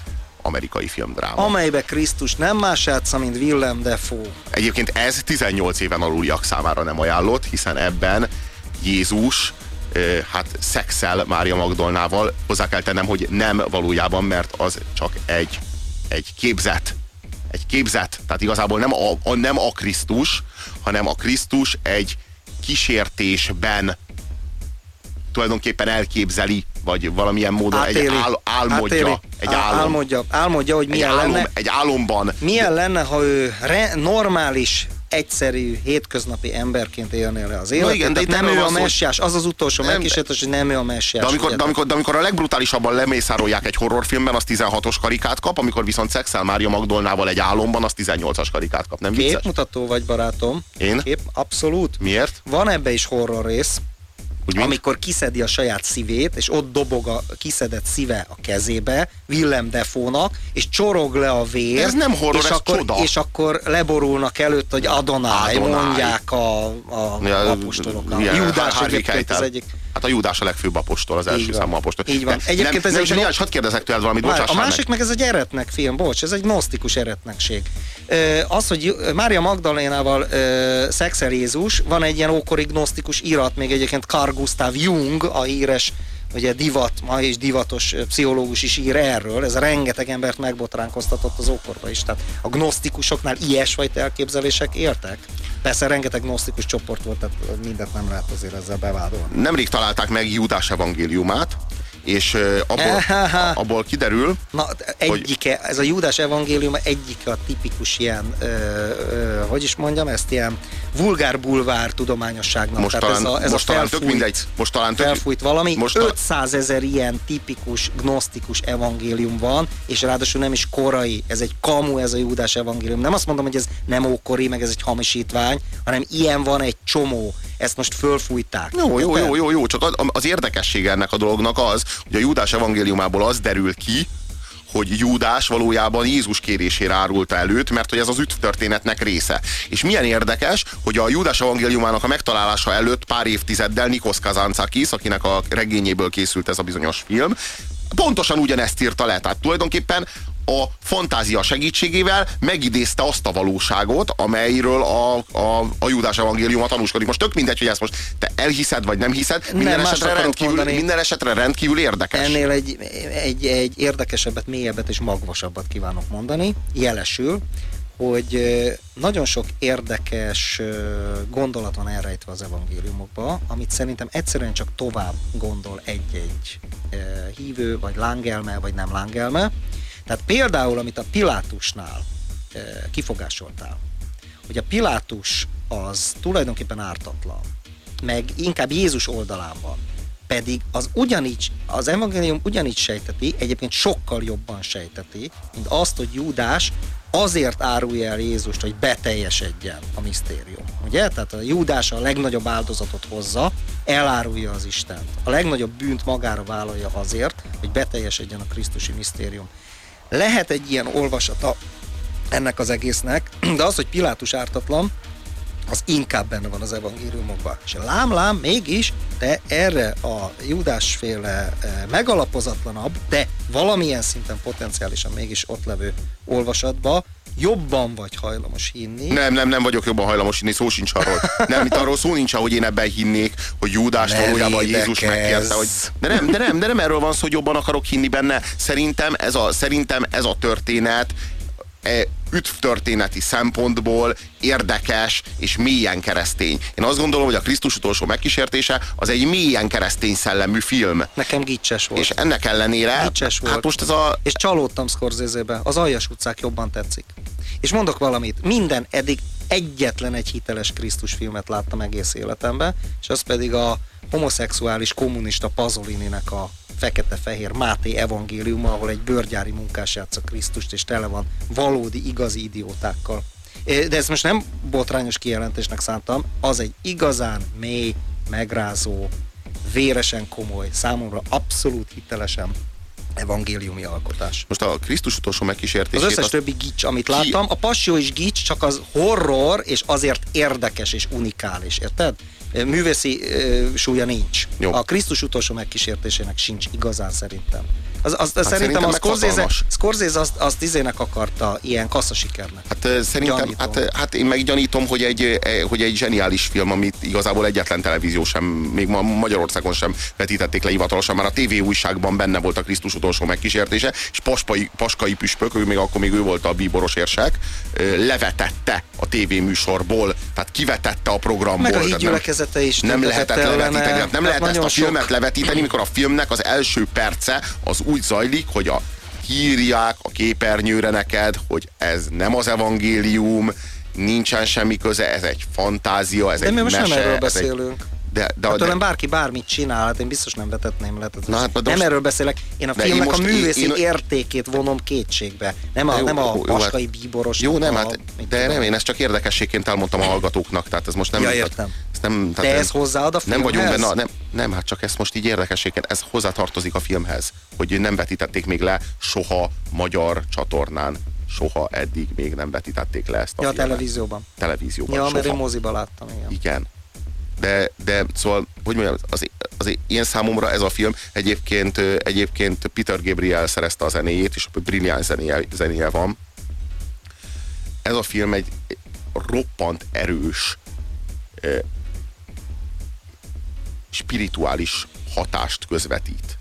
amerikai filmdráma. Amelybe Krisztus nem más játsza, mint Willem Dafoe. Egyébként ez 18 éven aluliak számára nem ajánlott, hiszen ebben Jézus hát szexel Mária Magdolnával. Hozzá kell tennem, hogy nem valójában, mert az csak egy, egy képzet. Egy képzet. Tehát igazából nem a, a, nem a Krisztus, hanem a Krisztus egy kísértésben tulajdonképpen elképzeli vagy valamilyen módon Átéli. egy ál, álmodja. Átéli. Egy álom. Álmodja, álmodja, hogy milyen egy álom, lenne. Egy álomban. Milyen lenne, ha ő re, normális egyszerű, hétköznapi emberként élnél le az életet. Igen, de nem ő a messiás, az az utolsó megkísértés, hogy nem ő a messiás. De amikor, de, amikor, de amikor a legbrutálisabban lemészárolják egy horrorfilmben, az 16-os karikát kap, amikor viszont szexel Mária Magdolnával egy álomban, az 18-as karikát kap. Nem vicces? Képmutató vagy, barátom. Én? Kép, abszolút. Miért? Van ebbe is horror rész. Úgy amikor kiszedi a saját szívét, és ott dobog a kiszedett szíve a kezébe, Willem Defónak, és csorog le a vér. De ez nem horror, és ez akkor, csoda. És akkor leborulnak előtt, hogy Adonai, Adonai. mondják a, a ja, apostolok. A Júdás egyébként az egyik. Hát a Júdás a legfőbb apostol, az első számú apostol. Így van. De, Egyébként nem, ez nem, egy... No... hadd kérdezek tőled valamit, Már, A másik meg. ez egy eretnek film, bocs, ez egy gnosztikus eretnekség. Az, hogy Mária Magdalénával szexel Jézus, van egy ilyen ókori gnosztikus irat, még egyébként Carl Gustav Jung, a híres ugye divat, ma is divatos pszichológus is ír erről, ez rengeteg embert megbotránkoztatott az ókorba is. Tehát a gnosztikusoknál ilyesfajta elképzelések értek? Persze rengeteg gnosztikus csoport volt, tehát mindent nem lehet azért ezzel bevádolni. Nemrég találták meg Júdás evangéliumát, és abból, abból kiderül, Na, egyike, ez a Júdás evangélium egyike a tipikus ilyen, ö, ö, hogy is mondjam, ezt ilyen vulgár-bulvár tudományosságnak. most Tehát talán, ez a, ez most a talán tök felfújt- mindegy, most talán tök, felfújt valami. most Most a- 500 ezer ilyen tipikus, gnosztikus evangélium van, és ráadásul nem is korai, ez egy kamu, ez a Júdás evangélium. Nem azt mondom, hogy ez nem ókori, meg ez egy hamisítvány, hanem ilyen van egy csomó. Ezt most fölfújták. Jó, jó, jó, jó, jó, csak az, az érdekessége ennek a dolognak az, hogy a Júdás evangéliumából az derül ki, hogy Júdás valójában Jézus kérésére árulta előtt, mert hogy ez az üdvtörténetnek része. És milyen érdekes, hogy a Júdás evangéliumának a megtalálása előtt pár évtizeddel Nikos Kazantzakis, akinek a regényéből készült ez a bizonyos film, pontosan ugyanezt írta le. Tehát tulajdonképpen a fantázia segítségével megidézte azt a valóságot, amelyről a, a, a Júdás evangéliuma tanúskodik. Most tök mindegy, hogy ezt most te elhiszed, vagy nem hiszed, minden, mást esetre, rendkívül, mondani. minden esetre rendkívül érdekes. Ennél egy, egy, egy érdekesebbet, mélyebbet és magvasabbat kívánok mondani. Jelesül, hogy nagyon sok érdekes gondolat van elrejtve az evangéliumokba, amit szerintem egyszerűen csak tovább gondol egy-egy hívő, vagy lángelme, vagy nem lángelme. Tehát például, amit a Pilátusnál ö, kifogásoltál, hogy a Pilátus az tulajdonképpen ártatlan, meg inkább Jézus oldalán van, pedig az ugyanígy, az evangélium ugyanígy sejteti, egyébként sokkal jobban sejteti, mint azt, hogy Júdás azért árulja el Jézust, hogy beteljesedjen a misztérium. Ugye? Tehát a Júdás a legnagyobb áldozatot hozza, elárulja az Istent. A legnagyobb bűnt magára vállalja azért, hogy beteljesedjen a Krisztusi misztérium. Lehet egy ilyen olvasata ennek az egésznek, de az, hogy Pilátus ártatlan, az inkább benne van az evangéliumokban. És lám-lám, mégis te erre a judásféle eh, megalapozatlanabb, de valamilyen szinten potenciálisan mégis ott levő olvasatba jobban vagy hajlamos hinni. Nem, nem, nem vagyok jobban hajlamos hinni, szó sincs arról. Nem, itt arról szó nincs, hogy én ebben hinnék, hogy Júdás valójában Jézus megkérte, hogy... De nem, de nem, de nem erről van szó, hogy jobban akarok hinni benne. Szerintem ez a, szerintem ez a történet üdvtörténeti szempontból érdekes és mélyen keresztény. Én azt gondolom, hogy a Krisztus utolsó megkísértése az egy mélyen keresztény szellemű film. Nekem gicses volt. És ennek ellenére, Gicses volt. hát most ez a... És csalódtam Scorsese-be. Az Aljas utcák jobban tetszik. És mondok valamit, minden eddig egyetlen egy hiteles Krisztus filmet láttam egész életemben, és az pedig a homoszexuális kommunista Pazolininek a fekete-fehér Máté evangéliuma, ahol egy bőrgyári munkás játsza Krisztust, és tele van valódi, igazi idiótákkal. De ezt most nem botrányos kijelentésnek szántam, az egy igazán mély, megrázó, véresen komoly, számomra abszolút hitelesen evangéliumi alkotás. Most a Krisztus utolsó Az megkísértését... összes azt- többi gics, amit láttam, a passió is gics, csak az horror, és azért érdekes és unikális, érted? Művészi súlya nincs. Jó. A Krisztus utolsó megkísértésének sincs igazán szerintem. Az, az, hát szerintem, szerintem a meg Scorsese. Scorsese azt, azt izének akarta ilyen kasszasikernek. Hát szerintem, Gyanítom. hát, hát én meg gyanítom, hogy egy, eh, hogy egy zseniális film, amit igazából egyetlen televízió sem, még ma Magyarországon sem vetítették le hivatalosan, már a TV újságban benne volt a Krisztus utolsó megkísértése, és Paspai, Paskai Püspök, ő még akkor még ő volt a bíboros érsek, levetette a TV műsorból, tehát kivetette a programból. Meg a nem- hídgyülekezete is nem lehetett levetíteni, nem tehát lehet ezt a nagyon sok- filmet levetíteni, mikor a filmnek az első perce az úgy zajlik, hogy a írják a képernyőre neked, hogy ez nem az evangélium, nincsen semmi köze, ez egy fantázia, ez De egy mi most mese, nem erről beszélünk. Egy, de, de, Hát de, tőlem bárki bármit csinál, hát én biztos nem vetetném le. Na, hát, de nem most- erről beszélek, én a de én filmnek most- a művészi én- én- értékét vonom kétségbe. Nem a, Jó, nem a jó, jó, paskai hát- bíboros. Jó, nem, a, hát, de nem, én ezt csak érdekességként elmondtam a hallgatóknak, tehát ez most nem... Ja, értem. Ez nem, tehát De nem- ez hozzáad a Nem vagyunk filmhez? benne, nem, nem, hát csak ezt most így érdekességként, ez hozzátartozik a filmhez, hogy nem vetítették még le soha magyar csatornán. Soha eddig még nem vetítették le ezt a Ja, a filmet. televízióban. Televízióban, Ja, mert soha. én moziba láttam, igen. Igen. De, de szóval, hogy mondjam, az, az én számomra ez a film egyébként, egyébként Peter Gabriel szerezte a zenéjét, és brilliáns zenéje, zenéje van. Ez a film egy roppant erős, spirituális hatást közvetít.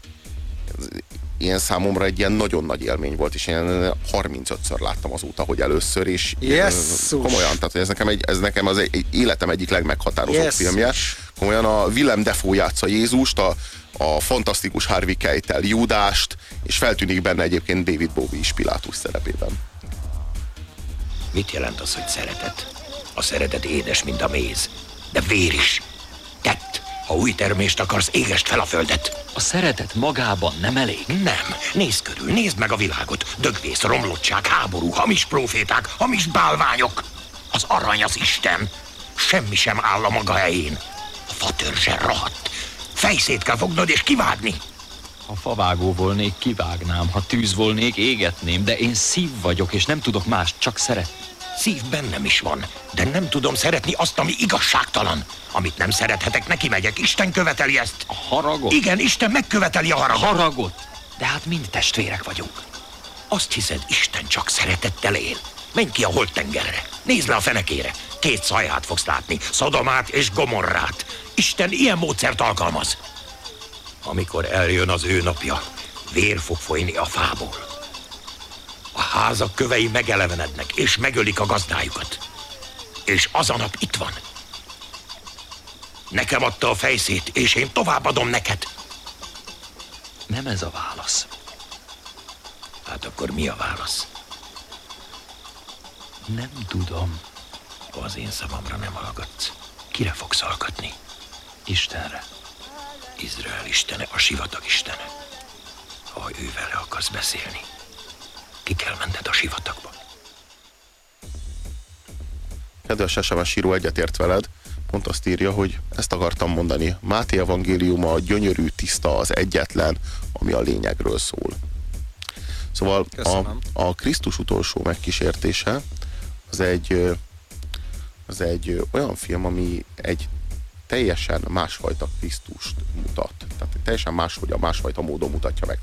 Ilyen számomra egy ilyen nagyon nagy élmény volt, és én 35-ször láttam azóta, hogy először, és Jesszus. komolyan, tehát ez nekem, egy, ez nekem az egy, életem egyik legmeghatározóbb Jesszus. filmje. Komolyan a Willem Dafoe játsza Jézust, a, a fantasztikus Harvey Keitel Judást, és feltűnik benne egyébként David Bowie is Pilátus szerepében. Mit jelent az, hogy szeretet? A szeretet édes, mint a méz, de vér is. Tett, ha új termést akarsz, égest fel a földet. A szeretet magában nem elég? Nem. Nézd körül, nézd meg a világot. Dögvész, romlottság, háború, hamis proféták, hamis bálványok. Az arany az Isten. Semmi sem áll a maga helyén. A fatörzse rohadt. Fejszét kell fognod és kivágni. Ha favágó volnék, kivágnám, ha tűz volnék, égetném, de én szív vagyok, és nem tudok más, csak szeretni. Szív bennem is van, de nem tudom szeretni azt, ami igazságtalan. Amit nem szerethetek, neki megyek. Isten követeli ezt. A haragot? Igen, Isten megköveteli a haragot. Haragot? De hát mind testvérek vagyunk. Azt hiszed, Isten csak szeretettel él. Menj ki a holtengerre. Nézd le a fenekére. Két szaját fogsz látni. Szodomát és Gomorrát. Isten ilyen módszert alkalmaz. Amikor eljön az ő napja, vér fog folyni a fából. A házak kövei megelevenednek, és megölik a gazdájukat. És az a nap itt van. Nekem adta a fejszét, és én továbbadom neked. Nem ez a válasz. Hát akkor mi a válasz? Nem tudom. Az én szavamra nem hallgatsz, kire fogsz hallgatni? Istenre. Izrael istene, a sivatag istene. Ha ő vele akarsz beszélni, ki kell menned a sivatagba. Kedves SMS író egyetért veled, pont azt írja, hogy ezt akartam mondani. Máté evangéliuma a gyönyörű, tiszta, az egyetlen, ami a lényegről szól. Szóval a, Köszönöm. a Krisztus utolsó megkísértése az egy, az egy olyan film, ami egy teljesen másfajta Krisztust mutat. Tehát teljesen máshogy a másfajta módon mutatja meg.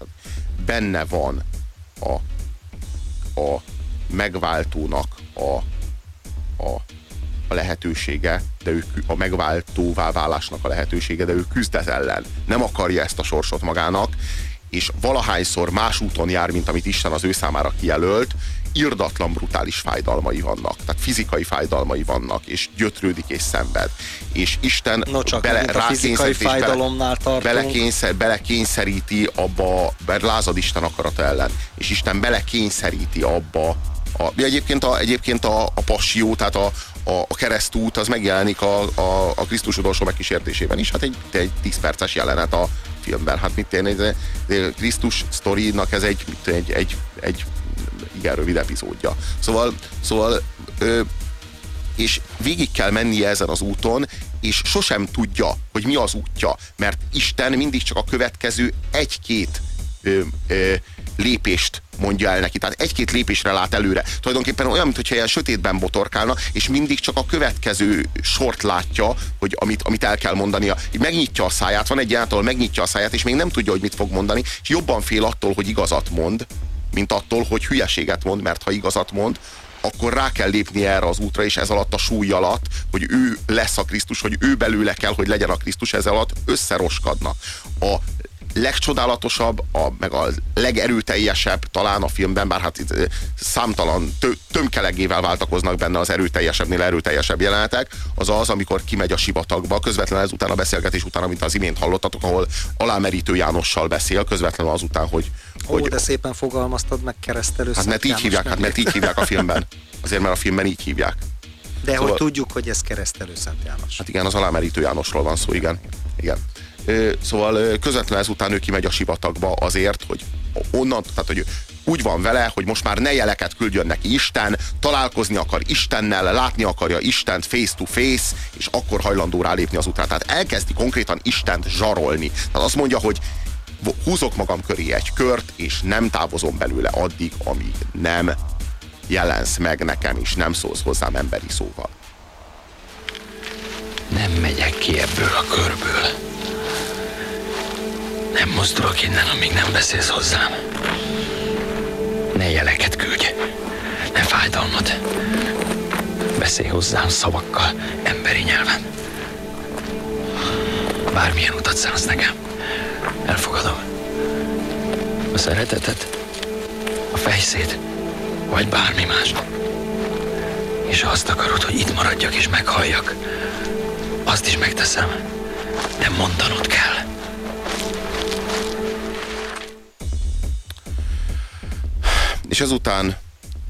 Benne van a, a megváltónak a, a, a lehetősége, de ő a megváltóvá válásnak a lehetősége, de ő küzdet ellen. Nem akarja ezt a sorsot magának, és valahányszor más úton jár, mint amit Isten az ő számára kijelölt, irdatlan brutális fájdalmai vannak, tehát fizikai fájdalmai vannak, és gyötrődik és szenved. És Isten No, csak bele, a fizikai bele- fájdalomnál tartunk. belekényszer, belekényszeríti abba, mert lázad Isten akarata ellen, és Isten belekényszeríti abba, a, egyébként, a, egyébként a, a passió, tehát a, a, a keresztút, az megjelenik a, a, a Krisztus utolsó megkísértésében is, hát egy, egy 10 perces jelenet a filmben, hát mit ez- ez- Krisztus sztorinak ez egy, egy, egy, egy igen rövid epizódja. Szóval, szóval ö, és végig kell mennie ezen az úton, és sosem tudja, hogy mi az útja, mert Isten mindig csak a következő egy-két ö, ö, lépést mondja el neki. Tehát egy-két lépésre lát előre. Tulajdonképpen olyan, mintha ilyen sötétben botorkálna, és mindig csak a következő sort látja, hogy amit, amit el kell mondania. Megnyitja a száját, van egy ahol megnyitja a száját, és még nem tudja, hogy mit fog mondani, és jobban fél attól, hogy igazat mond, mint attól, hogy hülyeséget mond, mert ha igazat mond, akkor rá kell lépni erre az útra, és ez alatt a súly alatt, hogy ő lesz a Krisztus, hogy ő belőle kell, hogy legyen a Krisztus, ez alatt összeroskadna. A legcsodálatosabb, a, meg a legerőteljesebb talán a filmben, bár hát itt, számtalan tö, tömkelegével váltakoznak benne az erőteljesebbnél erőteljesebb jelenetek, az az, amikor kimegy a sivatagba, közvetlenül ezután a beszélgetés után, amit az imént hallottatok, ahol alámerítő Jánossal beszél, közvetlenül azután, hogy, Ó, hogy de szépen fogalmaztad meg keresztelő Hát mert így János hívják, hát mert így hívják a filmben. Azért, mert a filmben így hívják. De Szóval- hogy tudjuk, hogy ez keresztelő Szent János. Hát igen, az alámerítő Jánosról van szó, igen. igen. Szóval közvetlenül ezután ő kimegy a sivatagba azért, hogy onnan, tehát hogy úgy van vele, hogy most már ne jeleket küldjön neki Isten, találkozni akar Istennel, látni akarja Istent face to face, és akkor hajlandó rálépni az útra. Tehát elkezdi konkrétan Istent zsarolni. Tehát azt mondja, hogy húzok magam köré egy kört, és nem távozom belőle addig, amíg nem jelensz meg nekem, és nem szólsz hozzám emberi szóval. Nem megyek ki ebből a körből. Nem mozdulok innen, amíg nem beszélsz hozzám. Ne jeleket küldj. Ne fájdalmat. Beszélj hozzám szavakkal, emberi nyelven. bármilyen utat szánsz nekem. Elfogadom. A szeretetet, a fejszét, vagy bármi más. És ha azt akarod, hogy itt maradjak és meghalljak, azt is megteszem. De mondanod kell. És ezután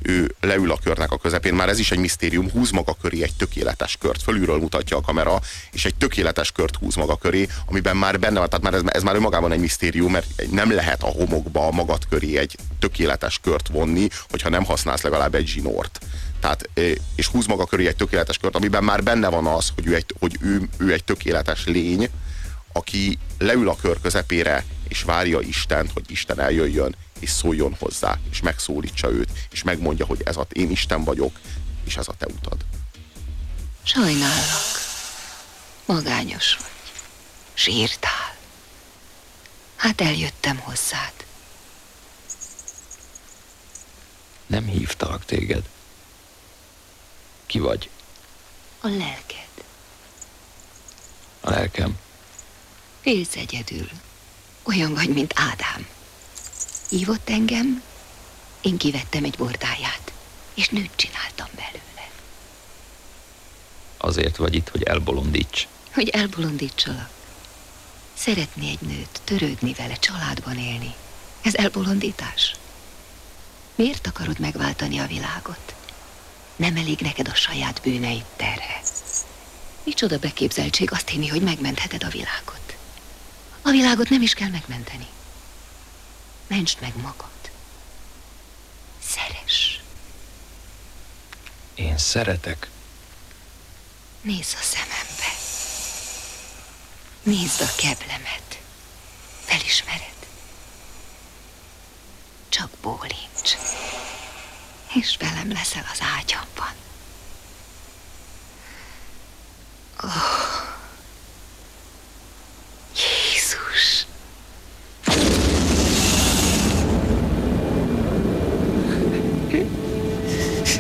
ő leül a körnek a közepén, már ez is egy misztérium, húz maga köré egy tökéletes kört, fölülről mutatja a kamera, és egy tökéletes kört húz maga köré, amiben már benne van, tehát már ez, ez már önmagában egy misztérium, mert nem lehet a homokba magad köré egy tökéletes kört vonni, hogyha nem használsz legalább egy zsinort. Tehát, és húz maga köré egy tökéletes kört, amiben már benne van az, hogy ő egy, hogy ő, ő egy tökéletes lény, aki leül a kör közepére, és várja Istent, hogy Isten eljöjjön, és szóljon hozzá, és megszólítsa őt, és megmondja, hogy ez a én Isten vagyok, és ez a te utad. Sajnálok. Magányos vagy. Sírtál. Hát eljöttem hozzád. Nem hívtalak téged. Ki vagy? A lelked. A lelkem. Félsz egyedül. Olyan vagy, mint Ádám. Hívott engem, én kivettem egy bordáját, és nőt csináltam belőle. Azért vagy itt, hogy elbolondíts. Hogy elbolondítsalak. Szeretni egy nőt, törődni vele, családban élni. Ez elbolondítás. Miért akarod megváltani a világot? Nem elég neked a saját bűneid terhe. Micsoda beképzeltség azt hinni, hogy megmentheted a világot. A világot nem is kell megmenteni. Mentsd meg magad. Szeres. Én szeretek. Nézz a szemembe. Nézd a keblemet. Felismered? Csak bólincs. És velem leszel az ágyamban. Oh. Jézus!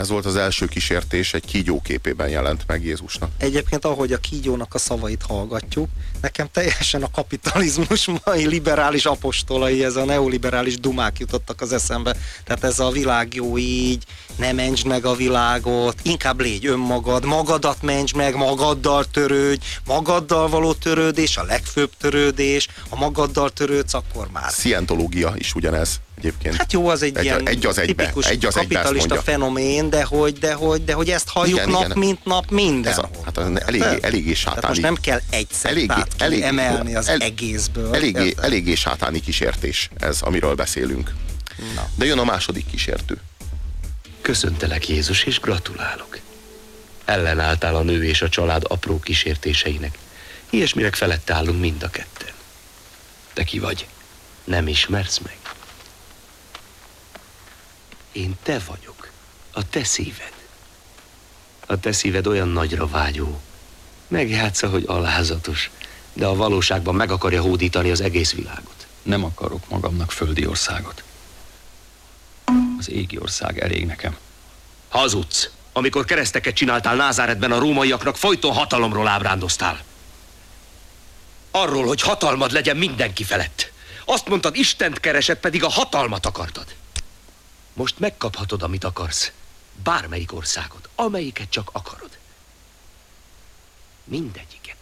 Ez volt az első kísértés, egy kígyó képében jelent meg Jézusnak. Egyébként, ahogy a kígyónak a szavait hallgatjuk, nekem teljesen a kapitalizmus mai liberális apostolai, ez a neoliberális dumák jutottak az eszembe. Tehát ez a világ jó így, ne mentsd meg a világot, inkább légy önmagad, magadat mentsd meg, magaddal törődj, magaddal való törődés, a legfőbb törődés, ha magaddal törődsz, akkor már. Szientológia is ugyanez egyébként. Hát jó, az egy, egy ilyen egy az egybe, tipikus egy az kapitalista egybe fenomén, de hogy, de, hogy, de hogy ezt halljuk Igen, nap, igen. mint nap minden. Ez a, hát az eléggé, eléggé sátáni. Most nem kell egy szektát emelni az el- egészből. Eléggé, eléggé sátáni kísértés ez, amiről beszélünk. Na. De jön a második kísértő. Köszöntelek Jézus, és gratulálok. Ellenálltál a nő és a család apró kísértéseinek. Ilyesmirek felette állunk mind a ketten. Te ki vagy? Nem ismersz meg? Én te vagyok, a te szíved. A te szíved olyan nagyra vágyó. Megjátsza, hogy alázatos, de a valóságban meg akarja hódítani az egész világot. Nem akarok magamnak földi országot. Az égi ország elég nekem. Hazudsz! Amikor kereszteket csináltál Názáretben a rómaiaknak, folyton hatalomról ábrándoztál. Arról, hogy hatalmad legyen mindenki felett. Azt mondtad, Istent keresed, pedig a hatalmat akartad. Most megkaphatod, amit akarsz. Bármelyik országot, amelyiket csak akarod. Mindegyiket.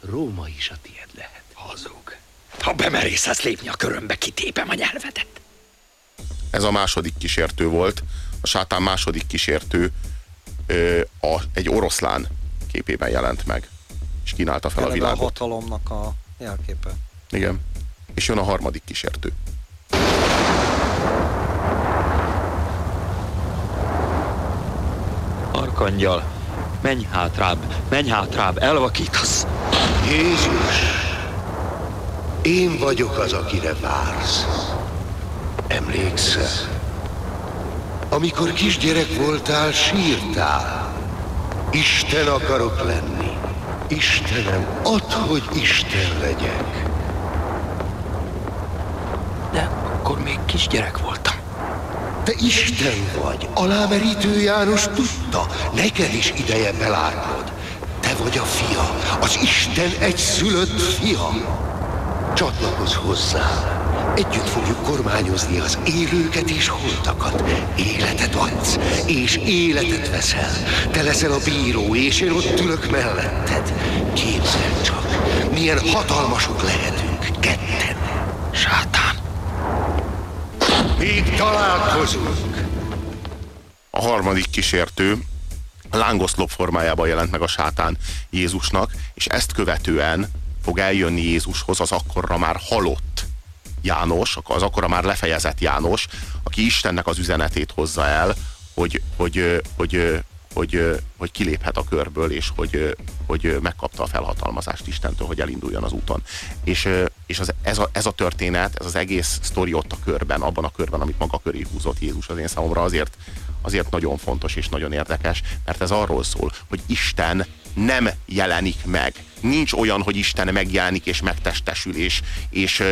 Róma is a tied lehet. Hazug. Ha bemerészelsz lépni a körömbe, kitépem a nyelvedet. Ez a második kísértő volt. A sátán második kísértő ö, a, egy oroszlán képében jelent meg. És kínálta fel a Eleve a világot. hatalomnak a jelképe. Igen. És jön a harmadik kísértő. Arkangyal, menj hátrább, menj hátrább, elvakítasz. Jézus, én vagyok az, akire vársz. Emlékszel? Amikor kisgyerek voltál, sírtál. Isten akarok lenni. Istenem, add, hogy Isten legyek. De Akkor még kisgyerek voltam. Te Isten vagy, alámerítő János tudta, neked is ideje belátnod. Te vagy a fia, az Isten egy szülött fia. Csatlakozz hozzá. Együtt fogjuk kormányozni az élőket és holtakat. Életet adsz, és életet veszel. Te leszel a bíró, és én ott ülök melletted. Képzeld csak, milyen hatalmasok lehetünk ketten. Sátán. Még találkozunk. A harmadik kísértő lángoszlop formájában jelent meg a sátán Jézusnak, és ezt követően fog eljönni Jézushoz az akkorra már halott János, az akkora már lefejezett János, aki Istennek az üzenetét hozza el, hogy, hogy, hogy, hogy, hogy kiléphet a körből, és hogy, hogy megkapta a felhatalmazást Istentől, hogy elinduljon az úton. És, és az, ez, a, ez a történet, ez az egész sztori ott a körben, abban a körben, amit maga köré húzott Jézus az én számomra azért, azért nagyon fontos és nagyon érdekes, mert ez arról szól, hogy Isten nem jelenik meg. Nincs olyan, hogy Isten megjelenik és megtestesül, és, és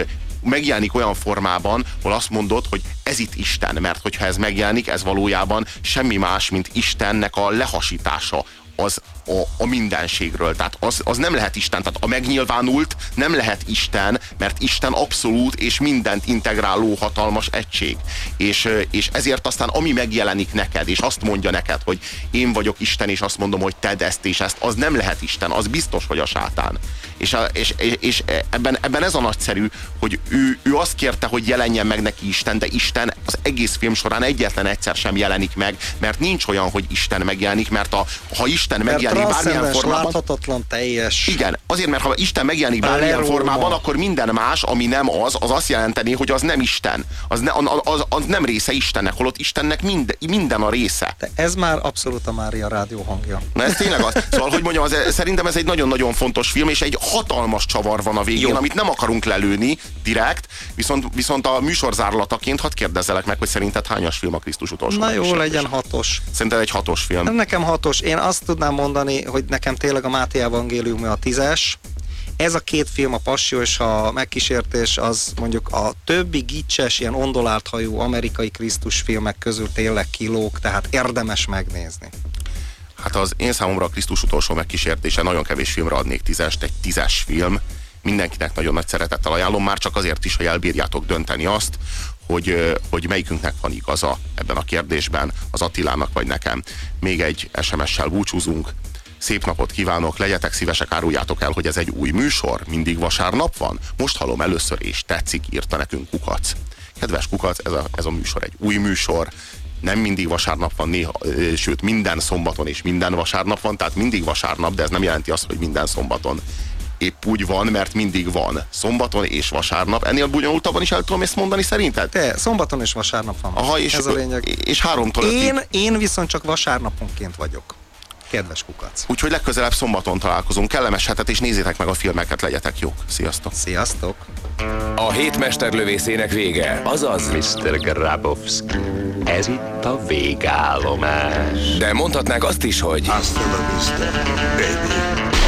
megjelenik olyan formában, hol azt mondod, hogy ez itt Isten, mert hogyha ez megjelenik, ez valójában semmi más, mint Istennek a lehasítása, az a, a mindenségről. Tehát az, az nem lehet Isten. Tehát a megnyilvánult nem lehet Isten, mert Isten abszolút és mindent integráló hatalmas egység. És, és ezért aztán ami megjelenik neked, és azt mondja neked, hogy én vagyok Isten, és azt mondom, hogy tedd ezt és ezt, az nem lehet Isten, az biztos, hogy a sátán. És, a, és, és ebben, ebben ez a nagyszerű, hogy ő, ő azt kérte, hogy jelenjen meg neki Isten, de Isten az egész film során egyetlen egyszer sem jelenik meg, mert nincs olyan, hogy Isten megjelenik, mert a, ha Isten megjelenik, bármilyen formában. láthatatlan, teljes. Igen, azért, mert ha Isten megjelenik bármilyen formában, akkor minden más, ami nem az, az azt jelenteni, hogy az nem Isten. Az, ne, az, az nem része Istennek, holott Istennek mind, minden a része. De ez már abszolút a Mária rádió hangja. Na ez tényleg az. Szóval, hogy mondjam, az, szerintem ez egy nagyon-nagyon fontos film, és egy hatalmas csavar van a végén, Jó. amit nem akarunk lelőni direkt, viszont, viszont a műsorzárlataként hadd kérdezzelek meg, hogy szerinted hányas film a Krisztus utolsó Na jó, legyen hatos. Szerinted egy hatos film? Nekem hatos. Én azt tudnám mondani, hogy nekem tényleg a Máté Evangélium a tízes. Ez a két film, a Passió és a Megkísértés, az mondjuk a többi gicses, ilyen ondolált hajú amerikai Krisztus filmek közül tényleg kilók, tehát érdemes megnézni. Hát az én számomra a Krisztus utolsó megkísértése nagyon kevés filmre adnék tízest, egy tízes film. Mindenkinek nagyon nagy szeretettel ajánlom, már csak azért is, hogy elbírjátok dönteni azt, hogy, hogy melyikünknek van igaza ebben a kérdésben, az Attilának vagy nekem. Még egy SMS-sel búcsúzunk, Szép napot kívánok, legyetek szívesek, áruljátok el, hogy ez egy új műsor, mindig vasárnap van. Most hallom először, és tetszik, írta nekünk Kukac. Kedves Kukac, ez a, ez a műsor egy új műsor, nem mindig vasárnap van, néha, sőt minden szombaton és minden vasárnap van, tehát mindig vasárnap, de ez nem jelenti azt, hogy minden szombaton épp úgy van, mert mindig van. Szombaton és vasárnap. Ennél bonyolultabban is el tudom ezt mondani szerinted? De, szombaton és vasárnap van. Aha, és, Ez a lényeg. És háromtól én, én viszont csak vasárnaponként vagyok. Kedves kukac. Úgyhogy legközelebb szombaton találkozunk. Kellemes hetet, és nézzétek meg a filmeket, legyetek jók. Sziasztok! Sziasztok! A hét mesterlövészének vége, azaz Mr. Grabowski. Ez itt a végállomás. De mondhatnák azt is, hogy Hasta la vista, baby.